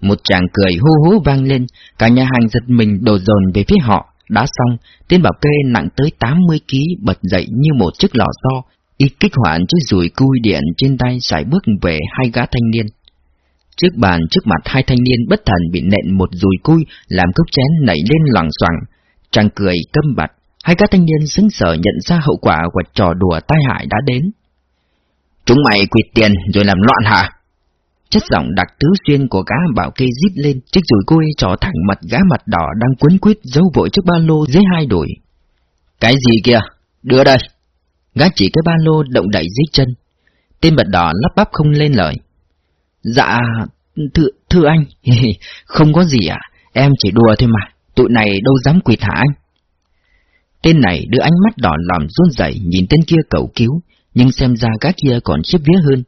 Một chàng cười hô hố vang lên, cả nhà hàng giật mình đổ dồn về phía họ. Đã xong, tên bảo kê nặng tới 80 kg bật dậy như một chiếc lò xo, y kích hoạt chiếc rùi cui điện trên tay sải bước về hai gã thanh niên. Trước bàn trước mặt hai thanh niên bất thần bị nện một rùi cui làm cốc chén nảy lên loằng xoằng. Chàng cười câm bặt, hai gã thanh niên xứng sở nhận ra hậu quả của trò đùa tai hại đã đến. Chúng mày quyệt tiền rồi làm loạn hả? Chất giọng đặc tứ xuyên của gã bảo kê rít lên, chiếc rùi cui trỏ thẳng mặt gã mặt đỏ đang quấn quýt giấu vội chiếc ba lô dưới hai đùi. Cái gì kìa? Đưa đây! Gã chỉ cái ba lô động đậy dưới chân. Tên bật đỏ lắp bắp không lên lời. Dạ, thưa, thưa anh, không có gì ạ, em chỉ đùa thôi mà, tụi này đâu dám quỳ thả anh. Tên này đưa ánh mắt đỏ lòm run rẩy nhìn tên kia cầu cứu, nhưng xem ra gã kia còn khiếp vía hơn.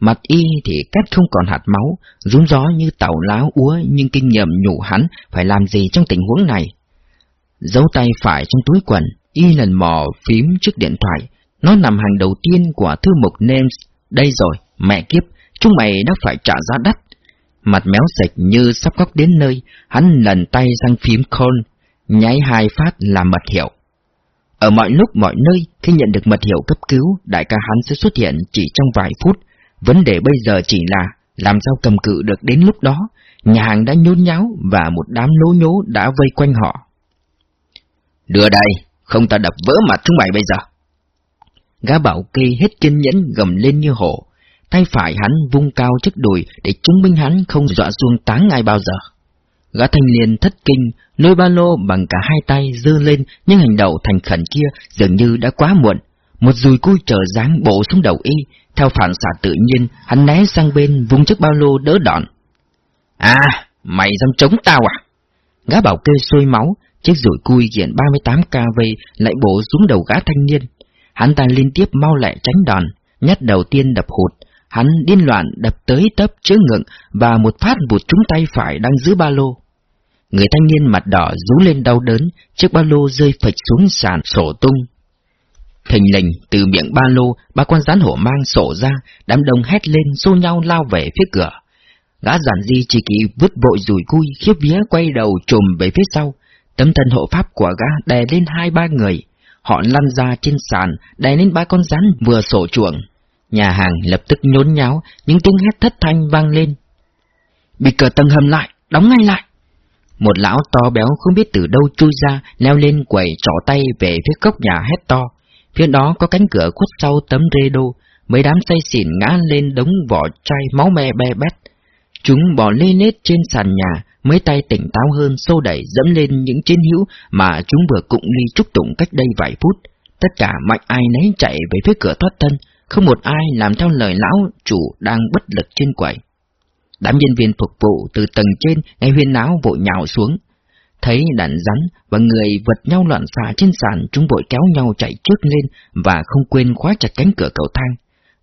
Mặt y thì cắt không còn hạt máu, rúng gió như tàu láo úa nhưng kinh nghiệm nhủ hắn phải làm gì trong tình huống này. Giấu tay phải trong túi quần, y lần mò phím trước điện thoại, nó nằm hàng đầu tiên của thư mục Names. Đây rồi, mẹ kiếp, chúng mày đã phải trả giá đắt. Mặt méo sạch như sắp góc đến nơi, hắn lần tay sang phím call, nháy hai phát là mật hiệu. Ở mọi lúc mọi nơi, khi nhận được mật hiệu cấp cứu, đại ca hắn sẽ xuất hiện chỉ trong vài phút. Vấn đề bây giờ chỉ là làm sao cầm cự được đến lúc đó. Nhà hàng đã nhốn nháo và một đám lố nhố đã vây quanh họ. Đưa đây, không ta đập vỡ mặt chúng mày bây giờ. Gã bảo kê hết kiên nhẫn gầm lên như hổ. Tay phải hắn vung cao trước đùi để chứng minh hắn không dọa xuông táng ai bao giờ. Gã thanh niên thất kinh, lôi ba lô bằng cả hai tay dơ lên, nhưng hành động thành khẩn kia dường như đã quá muộn. Một dùi cui trở dáng bổ xuống đầu y, theo phản xạ tự nhiên, hắn né sang bên vung chiếc ba lô đỡ đòn. À, mày dám chống tao à? Gã bảo kê sôi máu, chiếc rủi cui kiện 38 kv lại bổ xuống đầu gã thanh niên. Hắn ta liên tiếp mau lẹ tránh đòn, nhát đầu tiên đập hụt, hắn điên loạn đập tới tấp chứa ngực và một phát vụt trúng tay phải đang giữ ba lô. Người thanh niên mặt đỏ rú lên đau đớn, chiếc ba lô rơi phịch xuống sàn sổ tung. Thình lình, từ miệng ba lô, ba con rắn hổ mang sổ ra, đám đông hét lên xô nhau lao về phía cửa. Gã giản di chỉ kỳ vứt vội rùi cui, khiếp vía quay đầu trùm về phía sau. Tấm thân hộ pháp của gã đè lên hai ba người. Họ lăn ra trên sàn, đè lên ba con rắn vừa sổ chuồng. Nhà hàng lập tức nhốn nháo, những tiếng hét thất thanh vang lên. Bị cờ tầng hầm lại, đóng ngay lại. Một lão to béo không biết từ đâu chui ra, leo lên quầy trỏ tay về phía cốc nhà hét to. Phía đó có cánh cửa khuất sau tấm rê đô, mấy đám say xỉn ngã lên đống vỏ chai máu me be bét. Chúng bỏ lê nết trên sàn nhà, mấy tay tỉnh táo hơn xô đẩy dẫm lên những chiến hữu mà chúng vừa cụng ly trúc tụng cách đây vài phút. Tất cả mạnh ai nấy chạy về phía cửa thoát thân, không một ai làm theo lời lão chủ đang bất lực trên quầy. Đám nhân viên phục vụ từ tầng trên ngay huyên náo vội nhào xuống. Thấy đàn rắn và người vật nhau loạn xạ trên sàn, chúng vội kéo nhau chạy trước lên và không quên khóa chặt cánh cửa cầu thang.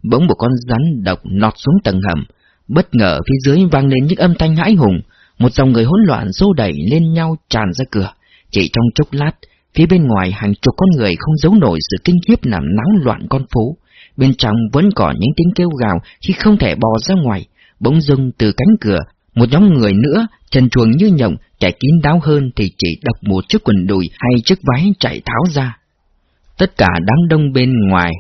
Bỗng một con rắn độc lọt xuống tầng hầm, bất ngờ phía dưới vang lên những âm thanh hãi hùng, một dòng người hỗn loạn xô đẩy lên nhau tràn ra cửa. Chỉ trong chốc lát, phía bên ngoài hàng chục con người không giấu nổi sự kinh khiếp làm náo loạn con phố. Bên trong vẫn còn những tiếng kêu gào khi không thể bò ra ngoài. Bỗng dưng từ cánh cửa, một nhóm người nữa, chân chuồng như nhộng, chạy kín đáo hơn thì chỉ đọc một chiếc quần đùi hay chiếc váy chạy tháo ra. Tất cả đám đông bên ngoài,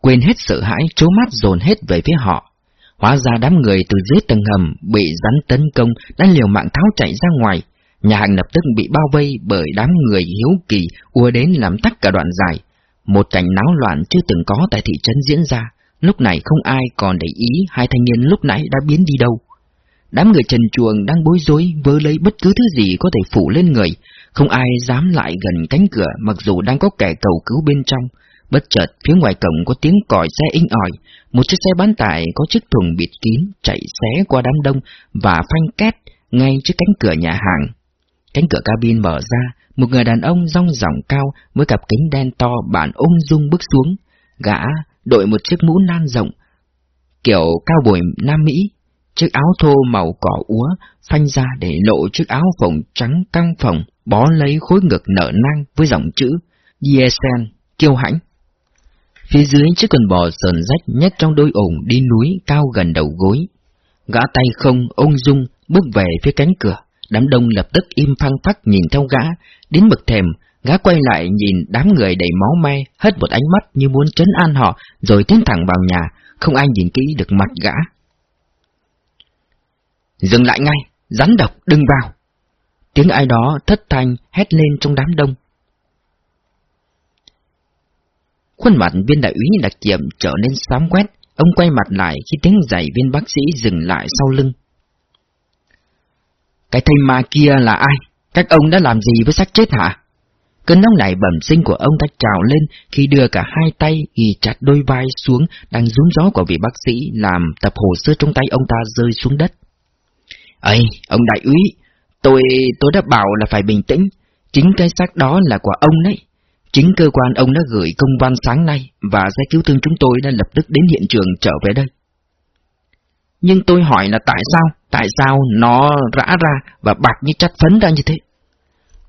quên hết sợ hãi, trố mắt dồn hết về phía họ. Hóa ra đám người từ dưới tầng hầm bị rắn tấn công đã liều mạng tháo chạy ra ngoài. Nhà hàng lập tức bị bao vây bởi đám người hiếu kỳ ùa đến làm tắt cả đoạn dài. Một cảnh náo loạn chưa từng có tại thị trấn diễn ra. Lúc này không ai còn để ý hai thanh niên lúc nãy đã biến đi đâu. Đám người trần chuồng đang bối rối vơ lấy bất cứ thứ gì có thể phủ lên người. Không ai dám lại gần cánh cửa mặc dù đang có kẻ cầu cứu bên trong. Bất chợt phía ngoài cổng có tiếng còi xe inh ỏi, một chiếc xe bán tải có chiếc thùng bịt kín chạy xé qua đám đông và phanh két ngay trước cánh cửa nhà hàng. Cánh cửa cabin mở ra, một người đàn ông rong ròng cao với cặp kính đen to bản ung dung bước xuống. Gã đội một chiếc mũ nan rộng, kiểu cao bồi Nam Mỹ, chiếc áo thô màu cỏ úa phanh ra để lộ chiếc áo phồng trắng căng phồng, bó lấy khối ngực nở nang với dòng chữ Yesen, kiêu hãnh. Phía dưới chiếc quần bò sờn rách nhét trong đôi ủng đi núi cao gần đầu gối. Gã tay không, ông dung, bước về phía cánh cửa. Đám đông lập tức im phăng phắc nhìn theo gã, đến bực thèm gã quay lại nhìn đám người đầy máu me, hất một ánh mắt như muốn trấn an họ, rồi tiến thẳng vào nhà, không ai nhìn kỹ được mặt gã. Dừng lại ngay, rắn độc, đừng vào. Tiếng ai đó thất thanh hét lên trong đám đông. Khuôn mặt viên đại úy đặc nhiệm trở nên xám quét, Ông quay mặt lại khi tiếng giày viên bác sĩ dừng lại sau lưng. Cái thây ma kia là ai? Các ông đã làm gì với xác chết hả? Cơn nóng nảy bẩm sinh của ông ta trào lên khi đưa cả hai tay ghi chặt đôi vai xuống đang rúm gió của vị bác sĩ làm tập hồ sơ trong tay ông ta rơi xuống đất. Ây, ông đại úy, tôi tôi đã bảo là phải bình tĩnh, chính cái xác đó là của ông đấy. Chính cơ quan ông đã gửi công văn sáng nay và xe cứu thương chúng tôi đã lập tức đến hiện trường trở về đây. Nhưng tôi hỏi là tại sao, tại sao nó rã ra và bạc như chặt phấn ra như thế?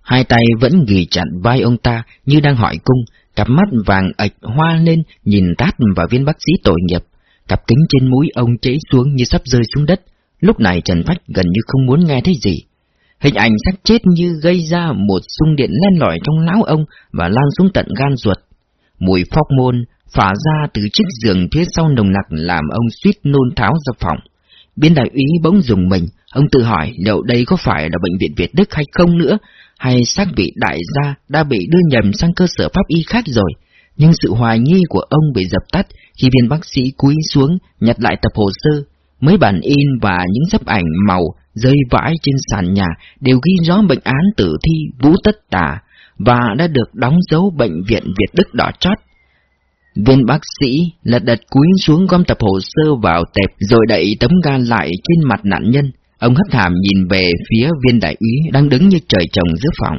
Hai tay vẫn ghi chặn vai ông ta như đang hỏi cung, cặp mắt vàng ạch hoa lên nhìn tát vào viên bác sĩ tội nghiệp. Cặp kính trên mũi ông chảy xuống như sắp rơi xuống đất. Lúc này Trần Phách gần như không muốn nghe thấy gì. Hình ảnh xác chết như gây ra một xung điện len lỏi trong não ông và lan xuống tận gan ruột. Mùi phóc môn phả ra từ chiếc giường phía sau nồng nặc làm ông suýt nôn tháo ra phòng. Biên đại úy bỗng dùng mình, ông tự hỏi liệu đây có phải là bệnh viện Việt Đức hay không nữa, hay xác vị đại gia đã bị đưa nhầm sang cơ sở pháp y khác rồi. Nhưng sự hoài nghi của ông bị dập tắt khi viên bác sĩ cúi xuống nhặt lại tập hồ sơ. Mấy bản in và những dấp ảnh màu rơi vãi trên sàn nhà đều ghi rõ bệnh án tử thi Vũ Tất Tà và đã được đóng dấu bệnh viện Việt Đức đỏ chót. Viên bác sĩ lật đật cúi xuống gom tập hồ sơ vào tệp rồi đẩy tấm gan lại trên mặt nạn nhân. Ông hấp hàm nhìn về phía viên đại úy đang đứng như trời trồng giữa phòng.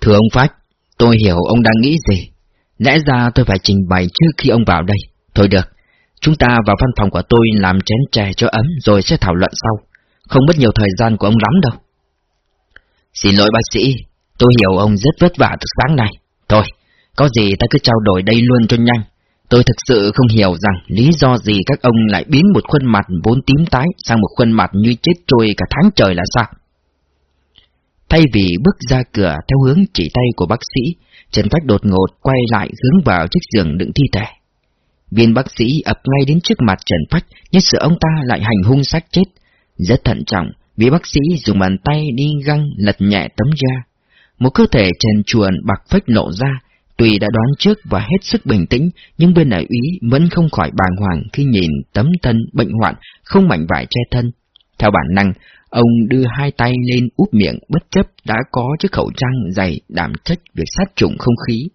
Thưa ông Phách, tôi hiểu ông đang nghĩ gì. Lẽ ra tôi phải trình bày trước khi ông vào đây. Thôi được, chúng ta vào văn phòng của tôi làm chén chè cho ấm rồi sẽ thảo luận sau. Không mất nhiều thời gian của ông lắm đâu. Xin lỗi bác sĩ, tôi hiểu ông rất vất vả từ sáng nay. Thôi, có gì ta cứ trao đổi đây luôn cho nhanh. Tôi thực sự không hiểu rằng lý do gì các ông lại biến một khuôn mặt vốn tím tái sang một khuôn mặt như chết trôi cả tháng trời là sao? Thay vì bước ra cửa theo hướng chỉ tay của bác sĩ, Trần Phách đột ngột quay lại hướng vào chiếc giường đựng thi thể. Viên bác sĩ ập ngay đến trước mặt Trần Phách, nhưng sợ ông ta lại hành hung xác chết. Rất thận trọng, vị bác sĩ dùng bàn tay đi găng lật nhẹ tấm da. Một cơ thể trần chuồn bạc phách lộ ra, Tuy đã đoán trước và hết sức bình tĩnh, nhưng bên đại úy vẫn không khỏi bàng hoàng khi nhìn tấm thân bệnh hoạn không mảnh vải che thân. Theo bản năng, ông đưa hai tay lên úp miệng bất chấp đã có chiếc khẩu trang dày đảm trách việc sát trùng không khí.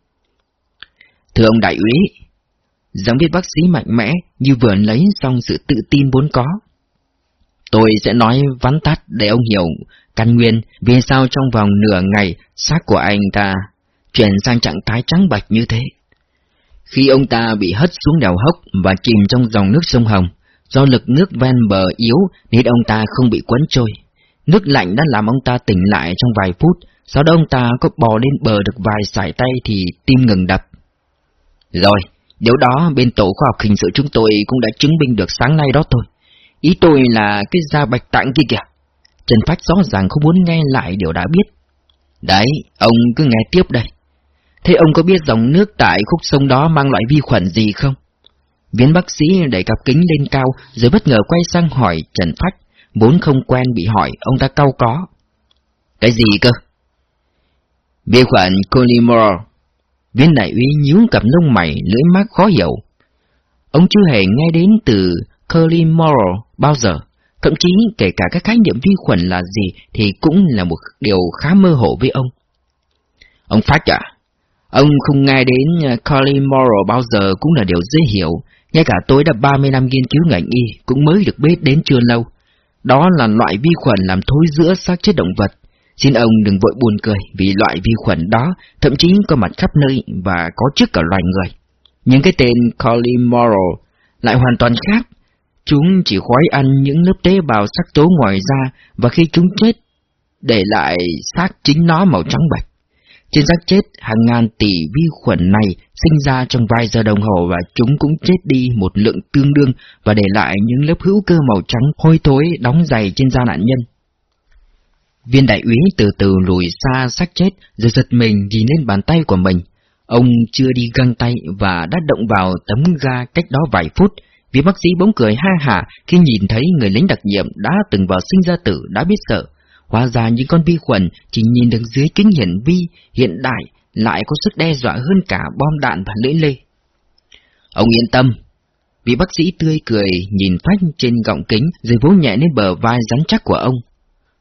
Thưa ông đại úy, giọng biết bác sĩ mạnh mẽ như vừa lấy xong sự tự tin vốn có. Tôi sẽ nói vắn tắt để ông hiểu căn nguyên vì sao trong vòng nửa ngày xác của anh ta chuyển sang trạng thái trắng bạch như thế. Khi ông ta bị hất xuống đèo hốc và chìm trong dòng nước sông Hồng, do lực nước ven bờ yếu nên ông ta không bị cuốn trôi. Nước lạnh đã làm ông ta tỉnh lại trong vài phút, sau đó ông ta có bò lên bờ được vài sải tay thì tim ngừng đập. Rồi, điều đó bên tổ khoa học hình sự chúng tôi cũng đã chứng minh được sáng nay đó thôi. Ý tôi là cái da bạch tạng kia kìa. Trần Phách rõ ràng không muốn nghe lại điều đã biết. Đấy, ông cứ nghe tiếp đây. Thế ông có biết dòng nước tại khúc sông đó mang loại vi khuẩn gì không? Viên bác sĩ đẩy cặp kính lên cao rồi bất ngờ quay sang hỏi Trần Phách, vốn không quen bị hỏi, ông ta cau có. Cái gì cơ? Vi khuẩn Colimor. Viên đại úy nhíu cặp lông mày, lưỡi mắt khó hiểu. Ông chưa hề nghe đến từ Colimor bao giờ, thậm chí kể cả các khái niệm vi khuẩn là gì thì cũng là một điều khá mơ hồ với ông. Ông phát à, Ông không nghe đến ờ, Curly Moral bao giờ cũng là điều dễ hiểu, ngay cả tôi đã 30 năm nghiên cứu ngành y cũng mới được biết đến chưa lâu. Đó là loại vi khuẩn làm thối giữa xác chết động vật. Xin ông đừng vội buồn cười vì loại vi khuẩn đó thậm chí có mặt khắp nơi và có trước cả loài người. Những cái tên Colin lại hoàn toàn khác. Chúng chỉ khoái ăn những lớp tế bào sắc tố ngoài da và khi chúng chết, để lại xác chính nó màu trắng bạch. Trên xác chết, hàng ngàn tỷ vi khuẩn này sinh ra trong vài giờ đồng hồ và chúng cũng chết đi một lượng tương đương và để lại những lớp hữu cơ màu trắng hôi thối đóng dày trên da nạn nhân. Viên đại úy từ từ lùi xa xác chết rồi giật mình nhìn lên bàn tay của mình. Ông chưa đi găng tay và đã động vào tấm ga cách đó vài phút. Vì bác sĩ bỗng cười ha hả khi nhìn thấy người lính đặc nhiệm đã từng vào sinh ra tử đã biết sợ. Hóa ra những con vi khuẩn chỉ nhìn được dưới kính hiển vi hiện đại lại có sức đe dọa hơn cả bom đạn và lưỡi lê. Ông yên tâm, Vị bác sĩ tươi cười nhìn Phách trên gọng kính rồi vỗ nhẹ lên bờ vai rắn chắc của ông.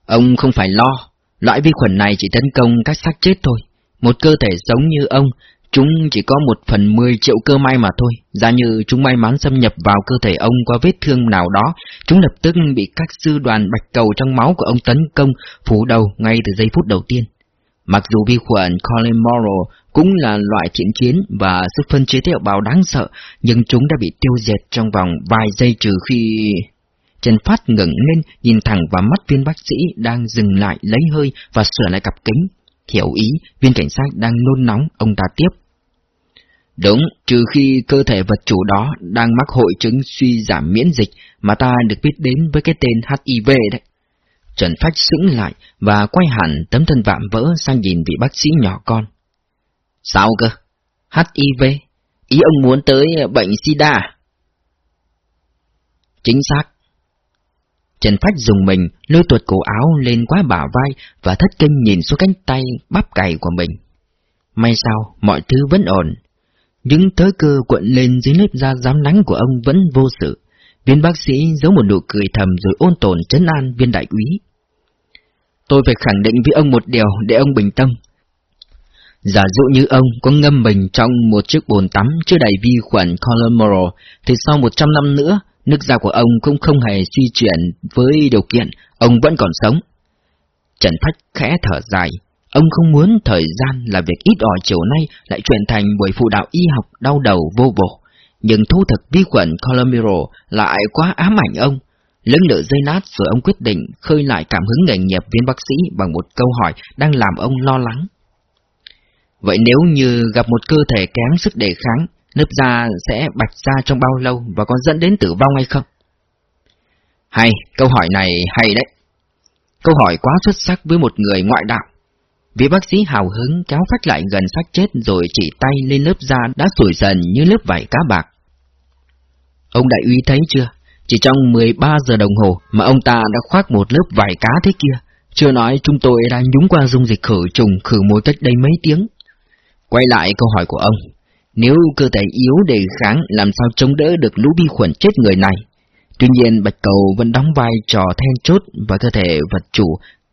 Ông không phải lo, loại vi khuẩn này chỉ tấn công các xác chết thôi. Một cơ thể giống như ông, chúng chỉ có một phần mười triệu cơ may mà thôi. Giả như chúng may mắn xâm nhập vào cơ thể ông qua vết thương nào đó, chúng lập tức bị các sư đoàn bạch cầu trong máu của ông tấn công, phủ đầu ngay từ giây phút đầu tiên. Mặc dù vi khuẩn Colin cũng là loại thiện chiến và sức phân chế tế bào đáng sợ, nhưng chúng đã bị tiêu diệt trong vòng vài giây trừ khi... Trần Phát ngẩng lên nhìn thẳng vào mắt viên bác sĩ đang dừng lại lấy hơi và sửa lại cặp kính. Hiểu ý, viên cảnh sát đang nôn nóng, ông ta tiếp. Đúng, trừ khi cơ thể vật chủ đó đang mắc hội chứng suy giảm miễn dịch mà ta được biết đến với cái tên HIV đấy. Trần Phách sững lại và quay hẳn tấm thân vạm vỡ sang nhìn vị bác sĩ nhỏ con. Sao cơ? HIV? Ý ông muốn tới bệnh sida à? Chính xác. Trần Phách dùng mình lôi tuột cổ áo lên quá bả vai và thất kinh nhìn xuống cánh tay bắp cày của mình. May sao, mọi thứ vẫn ổn. Những thớ cơ cuộn lên dưới lớp da dám nắng của ông vẫn vô sự. Viên bác sĩ giấu một nụ cười thầm rồi ôn tồn chấn an viên đại úy. Tôi phải khẳng định với ông một điều để ông bình tâm. Giả dụ như ông có ngâm mình trong một chiếc bồn tắm chứa đầy vi khuẩn Colomoro, thì sau 100 năm nữa, nước da của ông cũng không hề suy chuyển với điều kiện ông vẫn còn sống. Trần Thách khẽ thở dài, ông không muốn thời gian là việc ít ỏi chiều nay lại chuyển thành buổi phụ đạo y học đau đầu vô bổ nhưng thu thực vi khuẩn Colomiro lại quá ám ảnh ông. Lưng lửa dây nát rồi ông quyết định khơi lại cảm hứng nghề nghiệp viên bác sĩ bằng một câu hỏi đang làm ông lo lắng. Vậy nếu như gặp một cơ thể kém sức đề kháng, lớp da sẽ bạch ra trong bao lâu và có dẫn đến tử vong hay không? Hay, câu hỏi này hay đấy. Câu hỏi quá xuất sắc với một người ngoại đạo. Vị bác sĩ hào hứng kéo phách lại gần xác chết rồi chỉ tay lên lớp da đã sủi dần như lớp vải cá bạc. Ông đại úy thấy chưa? Chỉ trong 13 giờ đồng hồ mà ông ta đã khoác một lớp vải cá thế kia. Chưa nói chúng tôi đã nhúng qua dung dịch khử trùng khử mùi cách đây mấy tiếng. Quay lại câu hỏi của ông. Nếu cơ thể yếu đề kháng làm sao chống đỡ được lũ vi khuẩn chết người này? Tuy nhiên bạch cầu vẫn đóng vai trò then chốt và cơ thể vật chủ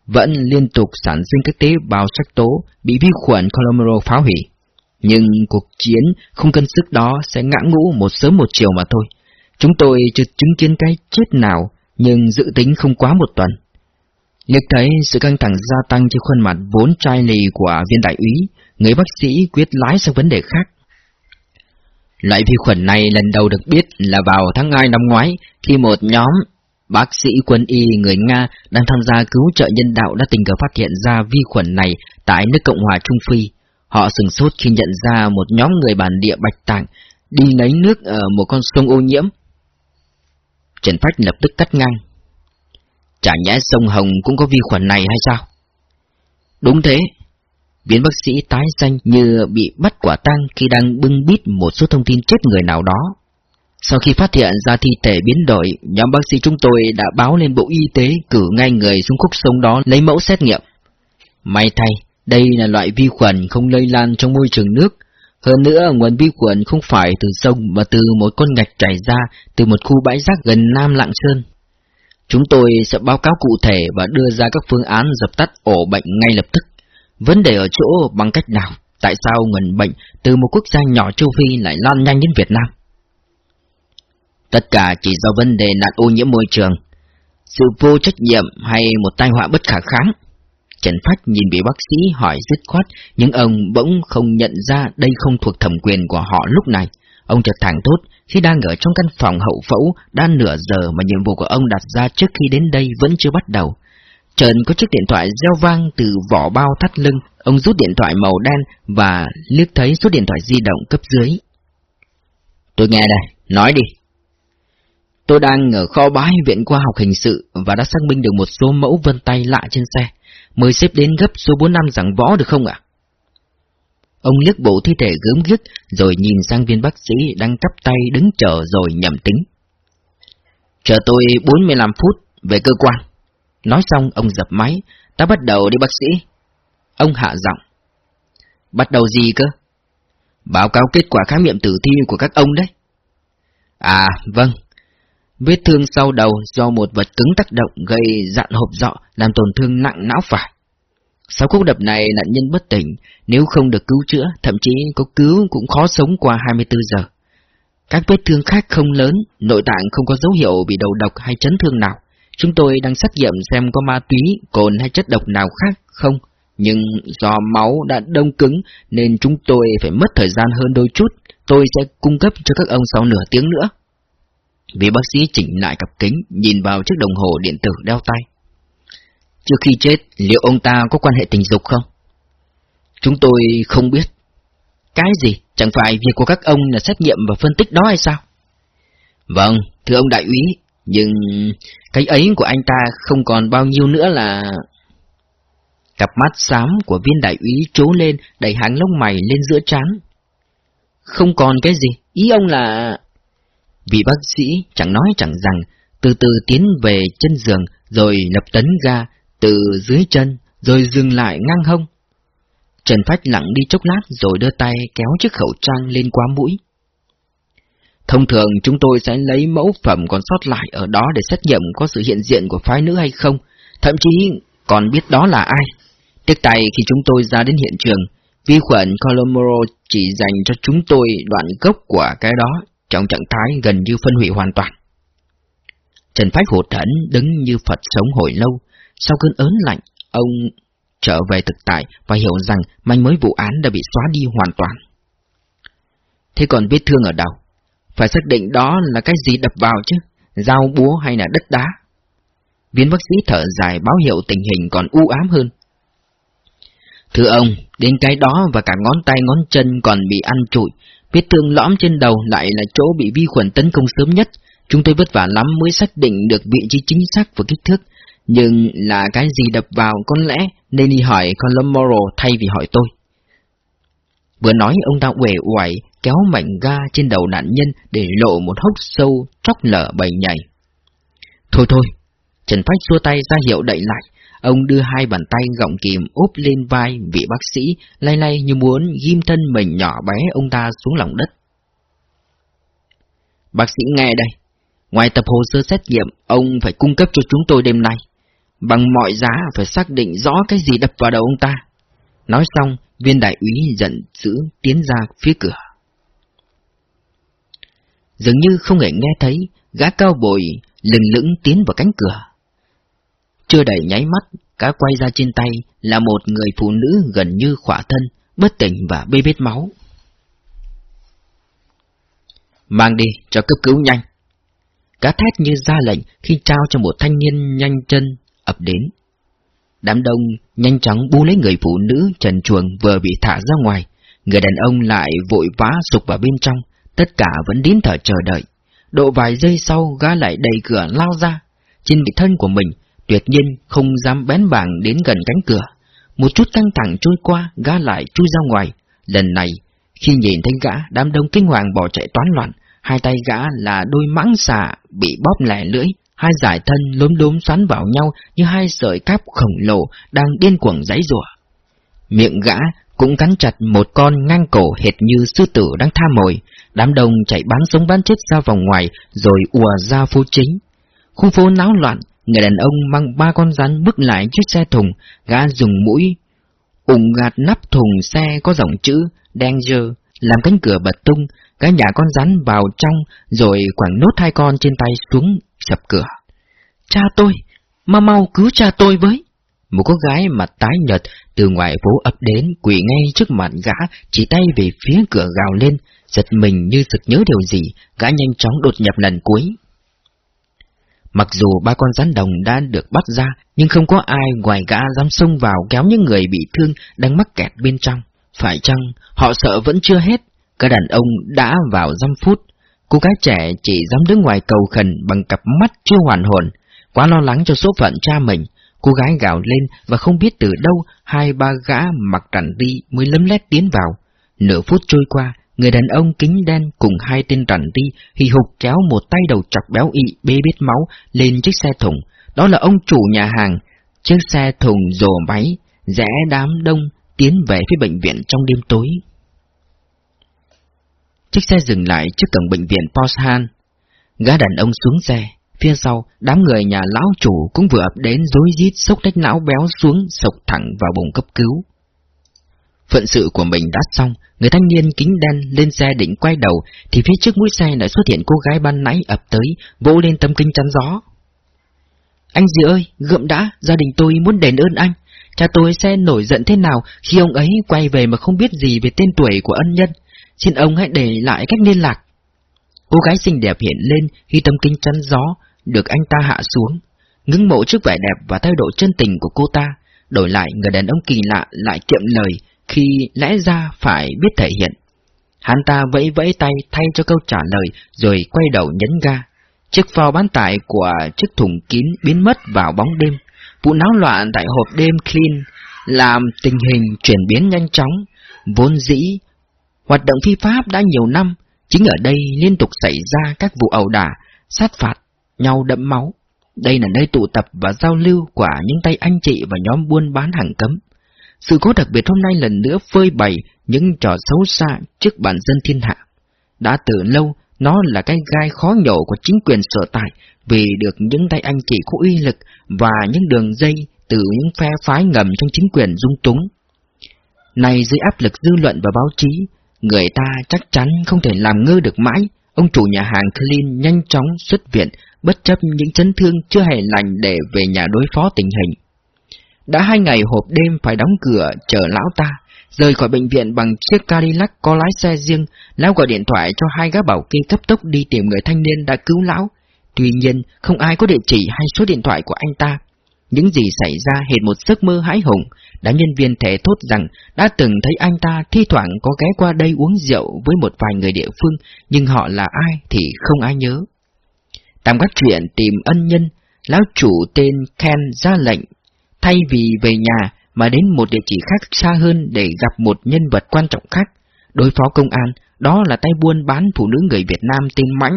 vẫn liên tục sản sinh các tế bào sắc tố bị vi khuẩn Colomero phá hủy. Nhưng cuộc chiến không cân sức đó sẽ ngã ngũ một sớm một chiều mà thôi. Chúng tôi chưa chứng kiến cái chết nào, nhưng dự tính không quá một tuần. Liệt thấy sự căng thẳng gia tăng trên khuôn mặt vốn trai lì của viên đại úy, người bác sĩ quyết lái sang vấn đề khác. Loại vi khuẩn này lần đầu được biết là vào tháng 2 năm ngoái, khi một nhóm bác sĩ quân y người Nga đang tham gia cứu trợ nhân đạo đã tình cờ phát hiện ra vi khuẩn này tại nước Cộng hòa Trung Phi. Họ sừng sốt khi nhận ra một nhóm người bản địa Bạch Tạng đi lấy nước ở một con sông ô nhiễm Trần Phách lập tức cắt ngang. Chả nhẽ sông Hồng cũng có vi khuẩn này hay sao? Đúng thế. Viên bác sĩ tái xanh như bị bắt quả tang khi đang bưng bít một số thông tin chết người nào đó. Sau khi phát hiện ra thi thể biến đổi, nhóm bác sĩ chúng tôi đã báo lên Bộ Y tế cử ngay người xuống khúc sông đó lấy mẫu xét nghiệm. May thay, đây là loại vi khuẩn không lây lan trong môi trường nước, hơn nữa, nguồn vi khuẩn không phải từ sông mà từ một con ngạch chảy ra từ một khu bãi rác gần Nam Lạng Sơn. Chúng tôi sẽ báo cáo cụ thể và đưa ra các phương án dập tắt ổ bệnh ngay lập tức. Vấn đề ở chỗ bằng cách nào? Tại sao nguồn bệnh từ một quốc gia nhỏ châu Phi lại lan nhanh đến Việt Nam? Tất cả chỉ do vấn đề nạn ô nhiễm môi trường, sự vô trách nhiệm hay một tai họa bất khả kháng. Trần Phách nhìn vị bác sĩ hỏi dứt khoát, nhưng ông bỗng không nhận ra đây không thuộc thẩm quyền của họ lúc này. Ông chợt thẳng tốt, khi đang ở trong căn phòng hậu phẫu, đã nửa giờ mà nhiệm vụ của ông đặt ra trước khi đến đây vẫn chưa bắt đầu. Trần có chiếc điện thoại reo vang từ vỏ bao thắt lưng, ông rút điện thoại màu đen và liếc thấy số điện thoại di động cấp dưới. Tôi nghe đây, nói đi. Tôi đang ở kho bãi viện khoa học hình sự và đã xác minh được một số mẫu vân tay lạ trên xe mời xếp đến gấp số 4 năm giảng võ được không ạ? Ông liếc bộ thi thể gớm ghiếc rồi nhìn sang viên bác sĩ đang cắp tay đứng chờ rồi nhầm tính. Chờ tôi 45 phút về cơ quan. Nói xong ông dập máy, ta bắt đầu đi bác sĩ. Ông hạ giọng. Bắt đầu gì cơ? Báo cáo kết quả khám nghiệm tử thi của các ông đấy. À, vâng. Vết thương sau đầu do một vật cứng tác động gây dạn hộp dọ làm tổn thương nặng não phải. Sau cú đập này nạn nhân bất tỉnh, nếu không được cứu chữa, thậm chí có cứu cũng khó sống qua 24 giờ. Các vết thương khác không lớn, nội tạng không có dấu hiệu bị đầu độc hay chấn thương nào. Chúng tôi đang xét nghiệm xem có ma túy, cồn hay chất độc nào khác không, nhưng do máu đã đông cứng nên chúng tôi phải mất thời gian hơn đôi chút. Tôi sẽ cung cấp cho các ông sau nửa tiếng nữa. Vì bác sĩ chỉnh lại cặp kính, nhìn vào chiếc đồng hồ điện tử đeo tay. Trước khi chết, liệu ông ta có quan hệ tình dục không? Chúng tôi không biết. Cái gì? Chẳng phải việc của các ông là xét nghiệm và phân tích đó hay sao? Vâng, thưa ông đại úy, nhưng cái ấy của anh ta không còn bao nhiêu nữa là... Cặp mắt xám của viên đại úy trố lên, đẩy hàng lông mày lên giữa trán. Không còn cái gì, ý ông là... Vị bác sĩ chẳng nói chẳng rằng, từ từ tiến về chân giường, rồi lập tấn ga, từ dưới chân, rồi dừng lại ngang hông. Trần Phách lặng đi chốc lát rồi đưa tay kéo chiếc khẩu trang lên qua mũi. Thông thường chúng tôi sẽ lấy mẫu phẩm còn sót lại ở đó để xét nghiệm có sự hiện diện của phái nữ hay không, thậm chí còn biết đó là ai. Tiếc tay khi chúng tôi ra đến hiện trường, vi khuẩn Colomoro chỉ dành cho chúng tôi đoạn gốc của cái đó trong trạng thái gần như phân hủy hoàn toàn. Trần Phách hụt hẫng đứng như Phật sống hồi lâu, sau cơn ớn lạnh, ông trở về thực tại và hiểu rằng manh mối vụ án đã bị xóa đi hoàn toàn. Thế còn vết thương ở đâu? Phải xác định đó là cái gì đập vào chứ, dao búa hay là đất đá? Viên bác sĩ thở dài báo hiệu tình hình còn u ám hơn. Thưa ông, đến cái đó và cả ngón tay ngón chân còn bị ăn trụi, vết thương lõm trên đầu lại là chỗ bị vi khuẩn tấn công sớm nhất. Chúng tôi vất vả lắm mới xác định được vị trí chính xác và kích thước, nhưng là cái gì đập vào có lẽ nên đi hỏi con Morrow thay vì hỏi tôi. Vừa nói ông ta uể oải kéo mảnh ga trên đầu nạn nhân để lộ một hốc sâu chóc lở bầy nhảy. Thôi thôi, Trần Phách xua tay ra hiệu đậy lại, ông đưa hai bàn tay gọng kìm úp lên vai vị bác sĩ, lay lay như muốn ghim thân mình nhỏ bé ông ta xuống lòng đất. Bác sĩ nghe đây, ngoài tập hồ sơ xét nghiệm, ông phải cung cấp cho chúng tôi đêm nay. Bằng mọi giá phải xác định rõ cái gì đập vào đầu ông ta. Nói xong, viên đại úy giận dữ tiến ra phía cửa. Dường như không hề nghe thấy, gã cao bồi lừng lững tiến vào cánh cửa. Chưa đầy nháy mắt, cá quay ra trên tay là một người phụ nữ gần như khỏa thân, bất tỉnh và bê bết máu. Mang đi, cho cấp cứu nhanh. Cá thét như ra lệnh khi trao cho một thanh niên nhanh chân ập đến. Đám đông nhanh chóng bu lấy người phụ nữ trần chuồng vừa bị thả ra ngoài, người đàn ông lại vội vã sụp vào bên trong, tất cả vẫn đến thở chờ đợi. Độ vài giây sau gã lại đầy cửa lao ra, trên vị thân của mình, tuyệt nhiên không dám bén bảng đến gần cánh cửa. Một chút căng thẳng trôi qua, gã lại chui ra ngoài. Lần này, khi nhìn thấy gã, đám đông kinh hoàng bỏ chạy toán loạn, hai tay gã là đôi mãng xà bị bóp lẻ lưỡi, hai giải thân lốm đốm xoắn vào nhau như hai sợi cáp khổng lồ đang điên cuồng giãy rủa. Miệng gã cũng cắn chặt một con ngang cổ hệt như sư tử đang tha mồi, đám đông chạy bán sống bán chết ra vòng ngoài rồi ùa ra phố chính. Khu phố náo loạn, người đàn ông mang ba con rắn bước lại chiếc xe thùng, gã dùng mũi ủng gạt nắp thùng xe có dòng chữ Danger, làm cánh cửa bật tung, gã nhả con rắn vào trong rồi quẳng nốt hai con trên tay xuống sập cửa. Cha tôi, mau mau cứu cha tôi với. Một cô gái mặt tái nhợt từ ngoài phố ập đến quỳ ngay trước mặt gã, chỉ tay về phía cửa gào lên, giật mình như sực nhớ điều gì, gã nhanh chóng đột nhập lần cuối. Mặc dù ba con rắn đồng đã được bắt ra, nhưng không có ai ngoài gã dám xông vào kéo những người bị thương đang mắc kẹt bên trong. Phải chăng, họ sợ vẫn chưa hết, các đàn ông đã vào dăm phút, Cô gái trẻ chỉ dám đứng ngoài cầu khẩn bằng cặp mắt chưa hoàn hồn, quá lo lắng cho số phận cha mình. Cô gái gào lên và không biết từ đâu hai ba gã mặc rằn đi mới lấm lét tiến vào. Nửa phút trôi qua, người đàn ông kính đen cùng hai tên rằn đi hì hục kéo một tay đầu chọc béo ị bê bết máu lên chiếc xe thùng. Đó là ông chủ nhà hàng. Chiếc xe thùng rồ máy, rẽ đám đông tiến về phía bệnh viện trong đêm tối. Chiếc xe dừng lại trước cổng bệnh viện Poshan. Gã đàn ông xuống xe, phía sau, đám người nhà lão chủ cũng vừa ập đến dối rít sốc đách não béo xuống, sộc thẳng vào bụng cấp cứu. Phận sự của mình đã xong, người thanh niên kính đen lên xe định quay đầu, thì phía trước mũi xe lại xuất hiện cô gái ban nãy ập tới, vỗ lên tấm kính chắn gió. Anh dì ơi, gượm đã, gia đình tôi muốn đền ơn anh. Cha tôi sẽ nổi giận thế nào khi ông ấy quay về mà không biết gì về tên tuổi của ân nhân. Xin ông hãy để lại cách liên lạc. Cô gái xinh đẹp hiện lên khi tấm kính chắn gió, được anh ta hạ xuống. Ngưng mộ trước vẻ đẹp và thái độ chân tình của cô ta, đổi lại người đàn ông kỳ lạ lại kiệm lời khi lẽ ra phải biết thể hiện. Hắn ta vẫy vẫy tay thay cho câu trả lời rồi quay đầu nhấn ga. Chiếc phao bán tải của chiếc thùng kín biến mất vào bóng đêm. Vụ náo loạn tại hộp đêm clean làm tình hình chuyển biến nhanh chóng. Vốn dĩ, hoạt động phi pháp đã nhiều năm, chính ở đây liên tục xảy ra các vụ ẩu đả, sát phạt, nhau đẫm máu. Đây là nơi tụ tập và giao lưu của những tay anh chị và nhóm buôn bán hàng cấm. Sự cố đặc biệt hôm nay lần nữa phơi bày những trò xấu xa trước bản dân thiên hạ. Đã từ lâu, nó là cái gai khó nhổ của chính quyền sở tại vì được những tay anh chị có uy lực và những đường dây từ những phe phái ngầm trong chính quyền dung túng. Này dưới áp lực dư luận và báo chí, người ta chắc chắn không thể làm ngơ được mãi. Ông chủ nhà hàng Clean nhanh chóng xuất viện, bất chấp những chấn thương chưa hề lành để về nhà đối phó tình hình. Đã hai ngày hộp đêm phải đóng cửa chờ lão ta, rời khỏi bệnh viện bằng chiếc Cadillac có lái xe riêng, lão gọi điện thoại cho hai gã bảo kê cấp tốc đi tìm người thanh niên đã cứu lão. Tuy nhiên, không ai có địa chỉ hay số điện thoại của anh ta. Những gì xảy ra hệt một giấc mơ hãi hùng, đám nhân viên thể thốt rằng đã từng thấy anh ta thi thoảng có ghé qua đây uống rượu với một vài người địa phương, nhưng họ là ai thì không ai nhớ. Tạm các chuyện tìm ân nhân, lão chủ tên Ken ra lệnh, thay vì về nhà mà đến một địa chỉ khác xa hơn để gặp một nhân vật quan trọng khác. Đối phó công an, đó là tay buôn bán phụ nữ người Việt Nam tên Mãnh.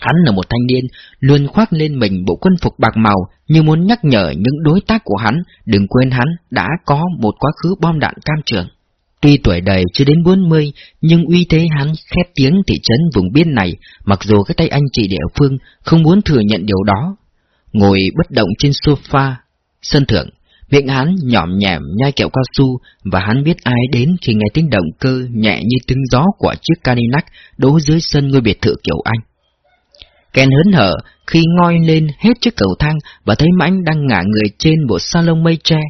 Hắn là một thanh niên, luôn khoác lên mình bộ quân phục bạc màu như muốn nhắc nhở những đối tác của hắn đừng quên hắn đã có một quá khứ bom đạn cam trường. Tuy tuổi đời chưa đến 40, nhưng uy thế hắn khét tiếng thị trấn vùng biên này, mặc dù các tay anh chị địa phương không muốn thừa nhận điều đó. Ngồi bất động trên sofa, sân thượng, miệng hắn nhỏm nhẹm nhai kẹo cao su và hắn biết ai đến khi nghe tiếng động cơ nhẹ như tiếng gió của chiếc Cadillac đổ dưới sân ngôi biệt thự kiểu Anh. Ken hớn hở khi ngoi lên hết chiếc cầu thang và thấy Mãnh đang ngả người trên bộ salon mây tre.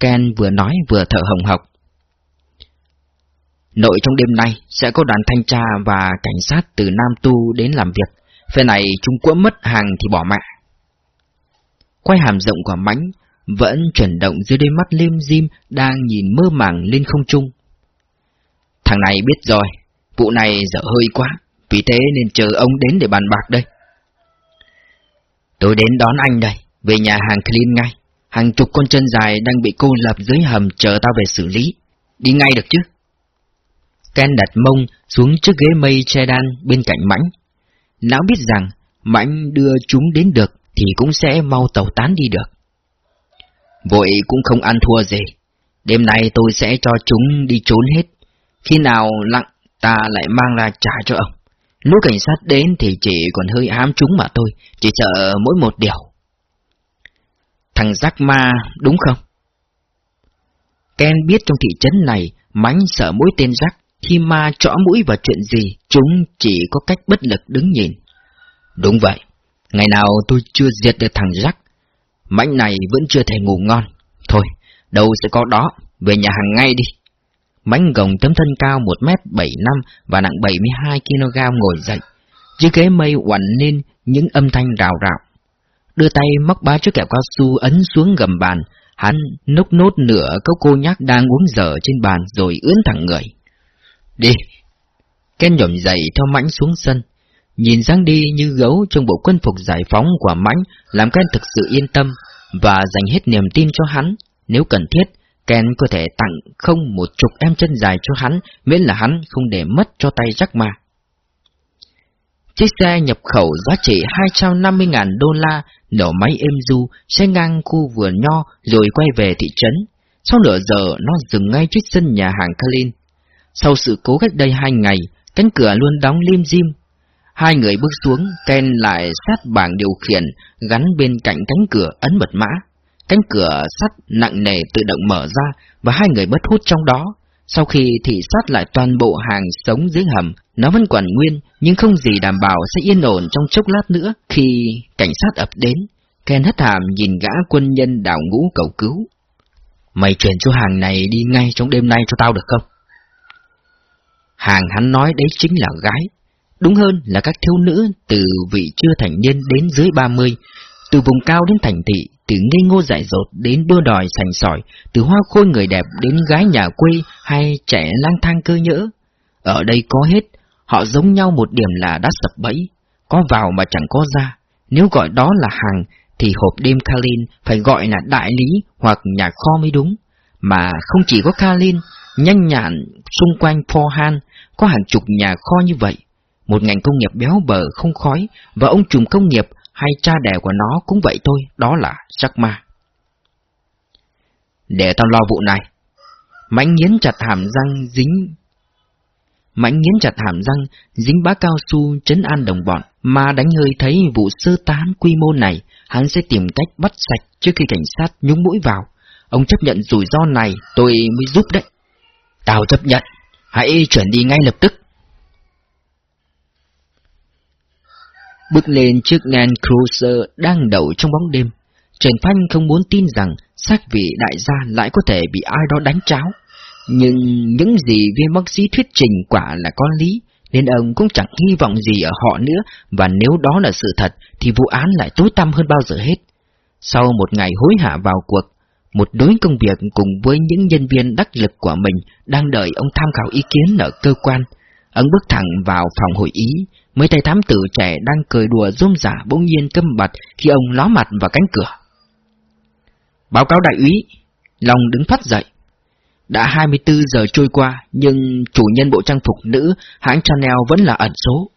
Ken vừa nói vừa thở hồng hộc. Nội trong đêm nay sẽ có đoàn thanh tra và cảnh sát từ Nam Tu đến làm việc. Phe này chúng quỡ mất hàng thì bỏ mẹ. Quay hàm rộng của Mãnh vẫn chuyển động dưới đôi mắt liêm dim đang nhìn mơ màng lên không trung. Thằng này biết rồi, vụ này dở hơi quá, vì thế nên chờ ông đến để bàn bạc đây. Tôi đến đón anh đây, về nhà hàng clean ngay. Hàng chục con chân dài đang bị cô lập dưới hầm chờ tao về xử lý. Đi ngay được chứ? Ken đặt mông xuống trước ghế mây che đan bên cạnh Mãnh. Lão biết rằng Mãnh đưa chúng đến được thì cũng sẽ mau tàu tán đi được. Vội cũng không ăn thua gì. Đêm nay tôi sẽ cho chúng đi trốn hết. Khi nào lặng ta lại mang ra trả cho ông. Lúc cảnh sát đến thì chỉ còn hơi ám chúng mà thôi, chỉ sợ mỗi một điều. Thằng Giác ma đúng không? Ken biết trong thị trấn này, mánh sợ mỗi tên Giác, khi ma trõ mũi vào chuyện gì, chúng chỉ có cách bất lực đứng nhìn. Đúng vậy, ngày nào tôi chưa diệt được thằng Giác, mánh này vẫn chưa thể ngủ ngon. Thôi, đâu sẽ có đó, về nhà hàng ngay đi. Mánh gồng tấm thân cao 1m75 và nặng 72kg ngồi dậy. Chiếc ghế mây quằn lên những âm thanh rào rào. Đưa tay móc ba chiếc kẹo cao su ấn xuống gầm bàn, hắn nốc nốt nửa cốc cô nhắc đang uống dở trên bàn rồi ướn thẳng người. Đi! Ken nhổm dậy theo mãnh xuống sân. Nhìn dáng đi như gấu trong bộ quân phục giải phóng của mãnh làm Ken thực sự yên tâm và dành hết niềm tin cho hắn. Nếu cần thiết, Ken có thể tặng không một chục em chân dài cho hắn, miễn là hắn không để mất cho tay Jack Ma. Chiếc xe nhập khẩu giá trị 250.000 đô la, nổ máy êm du, xe ngang khu vườn nho rồi quay về thị trấn. Sau nửa giờ, nó dừng ngay trước sân nhà hàng Kalin. Sau sự cố cách đây hai ngày, cánh cửa luôn đóng lim dim. Hai người bước xuống, Ken lại sát bảng điều khiển, gắn bên cạnh cánh cửa ấn mật mã. Cánh cửa sắt nặng nề tự động mở ra và hai người bất hút trong đó. Sau khi thị sát lại toàn bộ hàng sống dưới hầm, nó vẫn còn nguyên, nhưng không gì đảm bảo sẽ yên ổn trong chốc lát nữa khi cảnh sát ập đến. Ken hất hàm nhìn gã quân nhân đảo ngũ cầu cứu. Mày chuyển cho hàng này đi ngay trong đêm nay cho tao được không? Hàng hắn nói đấy chính là gái. Đúng hơn là các thiếu nữ từ vị chưa thành niên đến dưới 30, từ vùng cao đến thành thị, từ ngây ngô dại dột đến đua đòi sành sỏi, từ hoa khôi người đẹp đến gái nhà quê hay trẻ lang thang cơ nhỡ. Ở đây có hết, họ giống nhau một điểm là đã sập bẫy, có vào mà chẳng có ra. Nếu gọi đó là hàng, thì hộp đêm Kalin phải gọi là đại lý hoặc nhà kho mới đúng. Mà không chỉ có Kalin, nhanh nhạn xung quanh Forhan có hàng chục nhà kho như vậy. Một ngành công nghiệp béo bở không khói, và ông trùm công nghiệp hay cha đẻ của nó cũng vậy thôi, đó là Jack Ma. Để tao lo vụ này. Mãnh nghiến chặt hàm răng dính... Mãnh nghiến chặt hàm răng, dính bá cao su chấn an đồng bọn, mà đánh hơi thấy vụ sơ tán quy mô này, hắn sẽ tìm cách bắt sạch trước khi cảnh sát nhúng mũi vào. Ông chấp nhận rủi ro này, tôi mới giúp đấy. Tao chấp nhận, hãy chuyển đi ngay lập tức. Bước lên chiếc Land Cruiser đang đậu trong bóng đêm. Trần Thanh không muốn tin rằng xác vị đại gia lại có thể bị ai đó đánh cháo. Nhưng những gì viên bác sĩ thuyết trình quả là có lý, nên ông cũng chẳng hy vọng gì ở họ nữa, và nếu đó là sự thật, thì vụ án lại tối tăm hơn bao giờ hết. Sau một ngày hối hả vào cuộc, một đối công việc cùng với những nhân viên đắc lực của mình đang đợi ông tham khảo ý kiến ở cơ quan. Ông bước thẳng vào phòng hội ý, mấy tay thám tử trẻ đang cười đùa rôm giả bỗng nhiên câm bặt khi ông ló mặt vào cánh cửa. Báo cáo đại úy, Long đứng phát dậy. Đã 24 giờ trôi qua, nhưng chủ nhân bộ trang phục nữ hãng Chanel vẫn là ẩn số.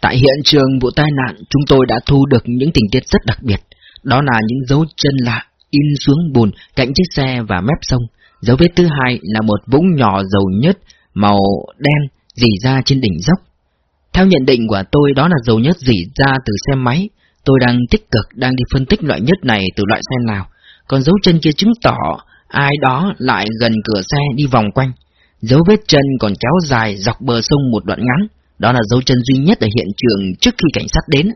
Tại hiện trường vụ tai nạn, chúng tôi đã thu được những tình tiết rất đặc biệt. Đó là những dấu chân lạ, in xuống bùn cạnh chiếc xe và mép sông. Dấu vết thứ hai là một vũng nhỏ dầu nhất, màu đen, dì ra trên đỉnh dốc. Theo nhận định của tôi đó là dầu nhất dỉ ra từ xe máy. Tôi đang tích cực đang đi phân tích loại nhất này từ loại xe nào. Còn dấu chân kia chứng tỏ ai đó lại gần cửa xe đi vòng quanh. Dấu vết chân còn kéo dài dọc bờ sông một đoạn ngắn. Đó là dấu chân duy nhất ở hiện trường trước khi cảnh sát đến.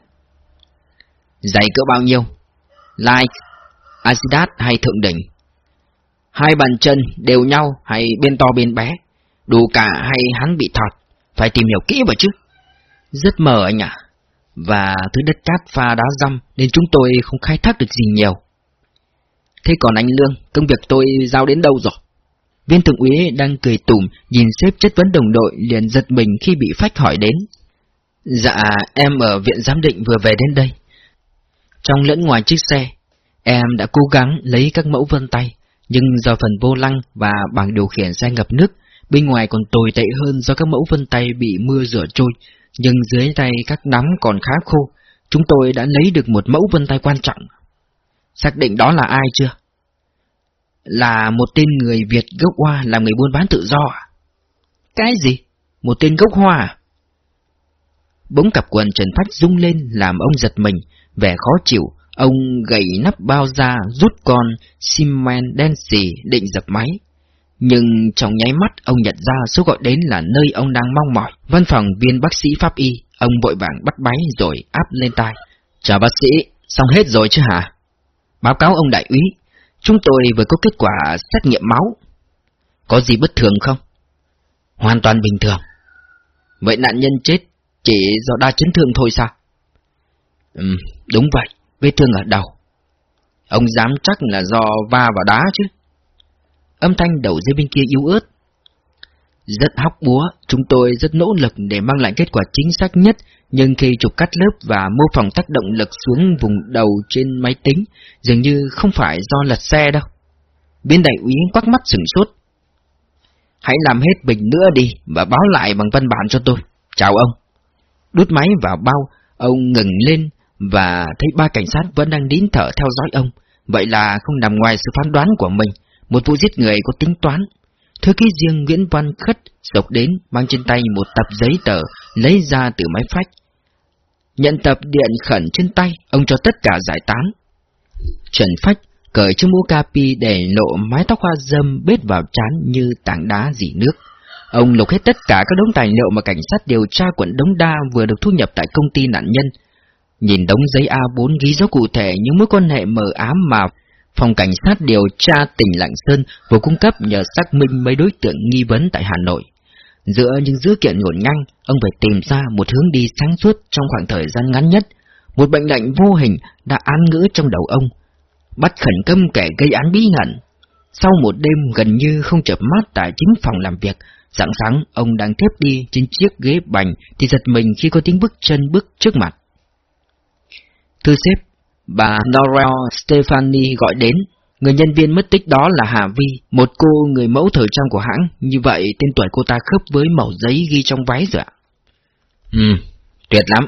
Giày cỡ bao nhiêu? Like, Asidat hay Thượng Đỉnh? Hai bàn chân đều nhau hay bên to bên bé? Đủ cả hay hắn bị thọt? Phải tìm hiểu kỹ vào chứ. Rất mờ anh ạ. Và thứ đất cát pha đá răm nên chúng tôi không khai thác được gì nhiều. Thế còn anh Lương, công việc tôi giao đến đâu rồi? Viên thượng úy đang cười tủm, nhìn xếp chất vấn đồng đội liền giật mình khi bị phách hỏi đến. Dạ, em ở viện giám định vừa về đến đây. Trong lẫn ngoài chiếc xe, em đã cố gắng lấy các mẫu vân tay, nhưng do phần vô lăng và bảng điều khiển xe ngập nước, bên ngoài còn tồi tệ hơn do các mẫu vân tay bị mưa rửa trôi, nhưng dưới tay các nắm còn khá khô. Chúng tôi đã lấy được một mẫu vân tay quan trọng. Xác định đó là ai chưa? Là một tên người Việt gốc Hoa làm người buôn bán tự do à? Cái gì? Một tên gốc Hoa à? Bỗng cặp quần Trần Phách rung lên làm ông giật mình, vẻ khó chịu. Ông gậy nắp bao ra rút con Siemens đen xì định dập máy. Nhưng trong nháy mắt ông nhận ra số gọi đến là nơi ông đang mong mỏi. Văn phòng viên bác sĩ pháp y, ông vội vàng bắt máy rồi áp lên tai. Chào bác sĩ, xong hết rồi chứ hả? Báo cáo ông đại úy, chúng tôi vừa có kết quả xét nghiệm máu. Có gì bất thường không? Hoàn toàn bình thường. Vậy nạn nhân chết chỉ do đa chấn thương thôi sao? Ừ, đúng vậy, vết thương ở đầu. Ông dám chắc là do va vào đá chứ? Âm thanh đầu dây bên kia yếu ớt. Rất hóc búa, chúng tôi rất nỗ lực để mang lại kết quả chính xác nhất, nhưng khi chụp cắt lớp và mô phỏng tác động lực xuống vùng đầu trên máy tính, dường như không phải do lật xe đâu. Biên đại úy quắc mắt sửng sốt. Hãy làm hết bình nữa đi và báo lại bằng văn bản cho tôi. Chào ông. Đút máy vào bao, ông ngừng lên và thấy ba cảnh sát vẫn đang nín thở theo dõi ông. Vậy là không nằm ngoài sự phán đoán của mình. Một vụ giết người có tính toán. Thư ký riêng Nguyễn Văn Khất sộc đến mang trên tay một tập giấy tờ lấy ra từ máy phách. Nhận tập điện khẩn trên tay, ông cho tất cả giải tán. Trần Phách cởi chiếc mũ capi để lộ mái tóc hoa dâm bết vào trán như tảng đá dỉ nước. Ông lục hết tất cả các đống tài liệu mà cảnh sát điều tra quận Đống Đa vừa được thu nhập tại công ty nạn nhân. Nhìn đống giấy A4 ghi dấu cụ thể những mối quan hệ mờ ám mà phòng cảnh sát điều tra tỉnh Lạng Sơn vừa cung cấp nhờ xác minh mấy đối tượng nghi vấn tại Hà Nội. Giữa những dữ kiện ngổn ngang, ông phải tìm ra một hướng đi sáng suốt trong khoảng thời gian ngắn nhất. Một bệnh lệnh vô hình đã án ngữ trong đầu ông, bắt khẩn cấp kẻ gây án bí ẩn. Sau một đêm gần như không chợp mắt tại chính phòng làm việc, sáng sáng ông đang thép đi trên chiếc ghế bành thì giật mình khi có tiếng bước chân bước trước mặt. Thưa sếp, bà Norel Stephanie gọi đến. Người nhân viên mất tích đó là Hà Vi, một cô người mẫu thời trang của hãng. Như vậy tên tuổi cô ta khớp với mẫu giấy ghi trong váy rồi ạ. Ừ, tuyệt lắm.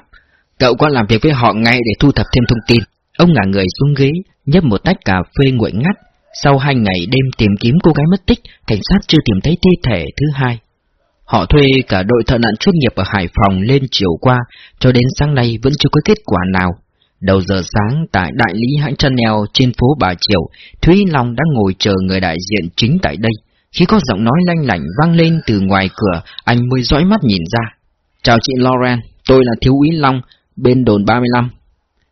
Cậu qua làm việc với họ ngay để thu thập thêm thông tin. Ông ngả người xuống ghế, nhấp một tách cà phê nguội ngắt. Sau hai ngày đêm tìm kiếm cô gái mất tích, cảnh sát chưa tìm thấy thi thể thứ hai. Họ thuê cả đội thợ nạn chuyên nghiệp ở Hải Phòng lên chiều qua, cho đến sáng nay vẫn chưa có kết quả nào. Đầu giờ sáng tại đại lý hãng Chanel trên phố Bà Triều, Thúy Long đã ngồi chờ người đại diện chính tại đây. Khi có giọng nói lanh lảnh vang lên từ ngoài cửa, anh mới dõi mắt nhìn ra. Chào chị Lauren, tôi là Thiếu úy Long, bên đồn 35.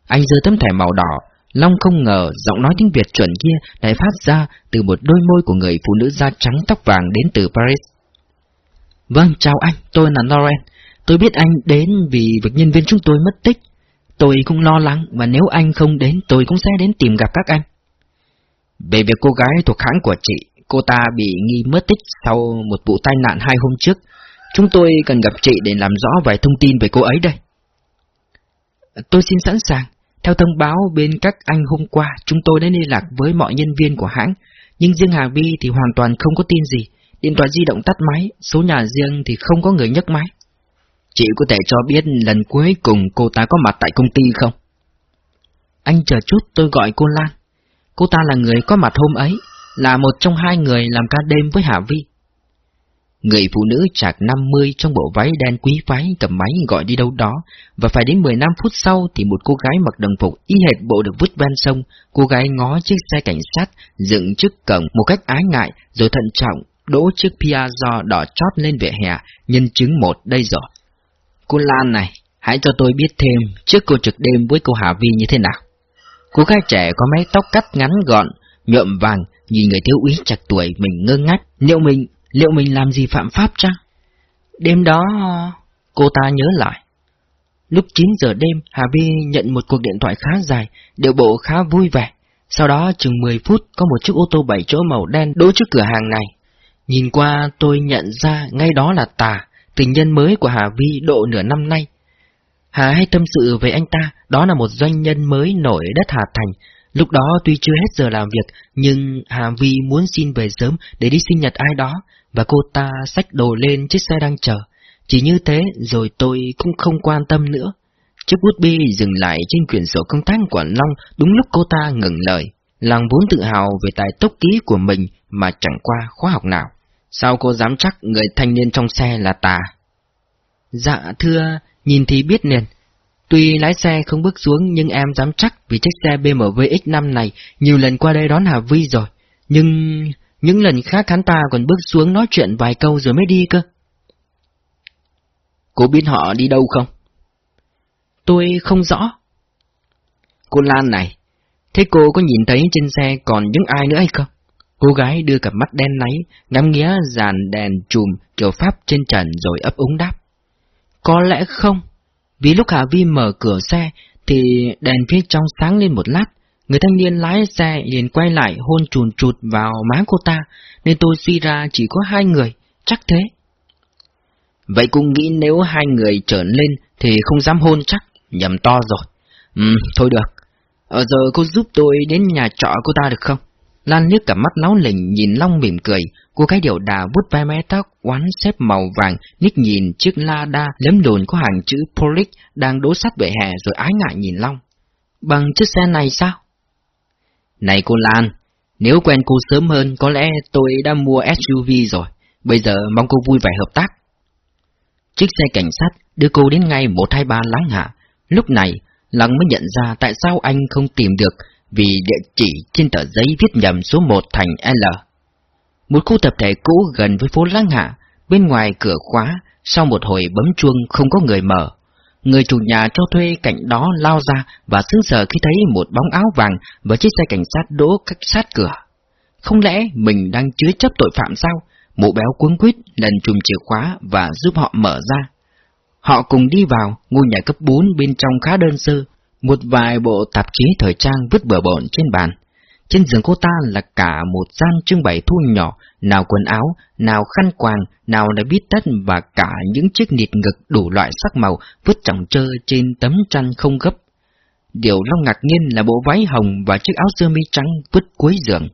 Anh giơ tấm thẻ màu đỏ, Long không ngờ giọng nói tiếng Việt chuẩn kia lại phát ra từ một đôi môi của người phụ nữ da trắng tóc vàng đến từ Paris. Vâng, chào anh, tôi là Lauren. Tôi biết anh đến vì việc nhân viên chúng tôi mất tích. Tôi cũng lo lắng và nếu anh không đến tôi cũng sẽ đến tìm gặp các anh. Về việc cô gái thuộc hãng của chị, cô ta bị nghi mất tích sau một vụ tai nạn hai hôm trước. Chúng tôi cần gặp chị để làm rõ vài thông tin về cô ấy đây. Tôi xin sẵn sàng. Theo thông báo bên các anh hôm qua, chúng tôi đã liên lạc với mọi nhân viên của hãng, nhưng riêng Hà Vi thì hoàn toàn không có tin gì. Điện thoại di động tắt máy, số nhà riêng thì không có người nhấc máy. Chị có thể cho biết lần cuối cùng cô ta có mặt tại công ty không? Anh chờ chút tôi gọi cô Lan. Cô ta là người có mặt hôm ấy, là một trong hai người làm ca đêm với Hà Vi. Người phụ nữ chạc 50 trong bộ váy đen quý phái cầm máy gọi đi đâu đó, và phải đến 15 phút sau thì một cô gái mặc đồng phục y hệt bộ được vứt ven sông, cô gái ngó chiếc xe cảnh sát dựng trước cổng một cách ái ngại rồi thận trọng đỗ chiếc Piazza đỏ chót lên vỉa hè, nhân chứng một đây rồi. Cô Lan này, hãy cho tôi biết thêm trước cô trực đêm với cô Hà Vi như thế nào. Cô gái trẻ có mái tóc cắt ngắn gọn, nhuộm vàng, nhìn người thiếu úy chặt tuổi mình ngơ ngác, liệu mình, liệu mình làm gì phạm pháp chăng? Đêm đó, cô ta nhớ lại. Lúc 9 giờ đêm, Hà Vi nhận một cuộc điện thoại khá dài, điệu bộ khá vui vẻ. Sau đó chừng 10 phút có một chiếc ô tô 7 chỗ màu đen đỗ trước cửa hàng này. Nhìn qua tôi nhận ra ngay đó là Tà, tình nhân mới của Hà Vi độ nửa năm nay. Hà hay tâm sự về anh ta, đó là một doanh nhân mới nổi đất Hà Thành. Lúc đó tuy chưa hết giờ làm việc, nhưng Hà Vi muốn xin về sớm để đi sinh nhật ai đó, và cô ta xách đồ lên chiếc xe đang chờ. Chỉ như thế rồi tôi cũng không quan tâm nữa. Chiếc bút bi dừng lại trên quyển sổ công tác của Long đúng lúc cô ta ngừng lời. làng vốn tự hào về tài tốc ký của mình mà chẳng qua khóa học nào. Sao cô dám chắc người thanh niên trong xe là tà? Dạ thưa, nhìn thì biết liền. Tuy lái xe không bước xuống nhưng em dám chắc vì chiếc xe BMW X5 này nhiều lần qua đây đón Hà Vi rồi. Nhưng những lần khác hắn ta còn bước xuống nói chuyện vài câu rồi mới đi cơ. Cô biết họ đi đâu không? Tôi không rõ. Cô Lan này, thế cô có nhìn thấy trên xe còn những ai nữa hay không? Cô gái đưa cặp mắt đen láy, ngắm nghía dàn đèn chùm kiểu pháp trên trần rồi ấp úng đáp. Có lẽ không, vì lúc Hà Vi mở cửa xe thì đèn phía trong sáng lên một lát, người thanh niên lái xe liền quay lại hôn chùn chụt vào má cô ta, nên tôi suy ra chỉ có hai người, chắc thế. Vậy cũng nghĩ nếu hai người trở lên thì không dám hôn chắc, nhầm to rồi. Ừ, thôi được. Ở giờ cô giúp tôi đến nhà trọ cô ta được không? Lan liếc cả mắt náo lỉnh nhìn Long mỉm cười, cô gái điệu đà vuốt vai mái tóc oán xếp màu vàng, liếc nhìn chiếc la đa lấm đồn có hàng chữ Polic đang đỗ sắt vệ hè rồi ái ngại nhìn Long. Bằng chiếc xe này sao? Này cô Lan, nếu quen cô sớm hơn có lẽ tôi đã mua SUV rồi, bây giờ mong cô vui vẻ hợp tác. Chiếc xe cảnh sát đưa cô đến ngay 123 Láng Hạ. Lúc này, Lăng mới nhận ra tại sao anh không tìm được vì địa chỉ trên tờ giấy viết nhầm số 1 thành L. Một khu tập thể cũ gần với phố lăng Hạ, bên ngoài cửa khóa, sau một hồi bấm chuông không có người mở. Người chủ nhà cho thuê cạnh đó lao ra và sững sờ khi thấy một bóng áo vàng và chiếc xe cảnh sát đỗ cách sát cửa. Không lẽ mình đang chứa chấp tội phạm sao? Mụ béo cuống quýt lần chùm chìa khóa và giúp họ mở ra. Họ cùng đi vào ngôi nhà cấp 4 bên trong khá đơn sơ, một vài bộ tạp chí thời trang vứt bừa bộn trên bàn. Trên giường cô ta là cả một gian trưng bày thu nhỏ, nào quần áo, nào khăn quàng, nào là bít tất và cả những chiếc nịt ngực đủ loại sắc màu vứt trọng trơ trên tấm chăn không gấp. Điều lo ngạc nhiên là bộ váy hồng và chiếc áo sơ mi trắng vứt cuối giường.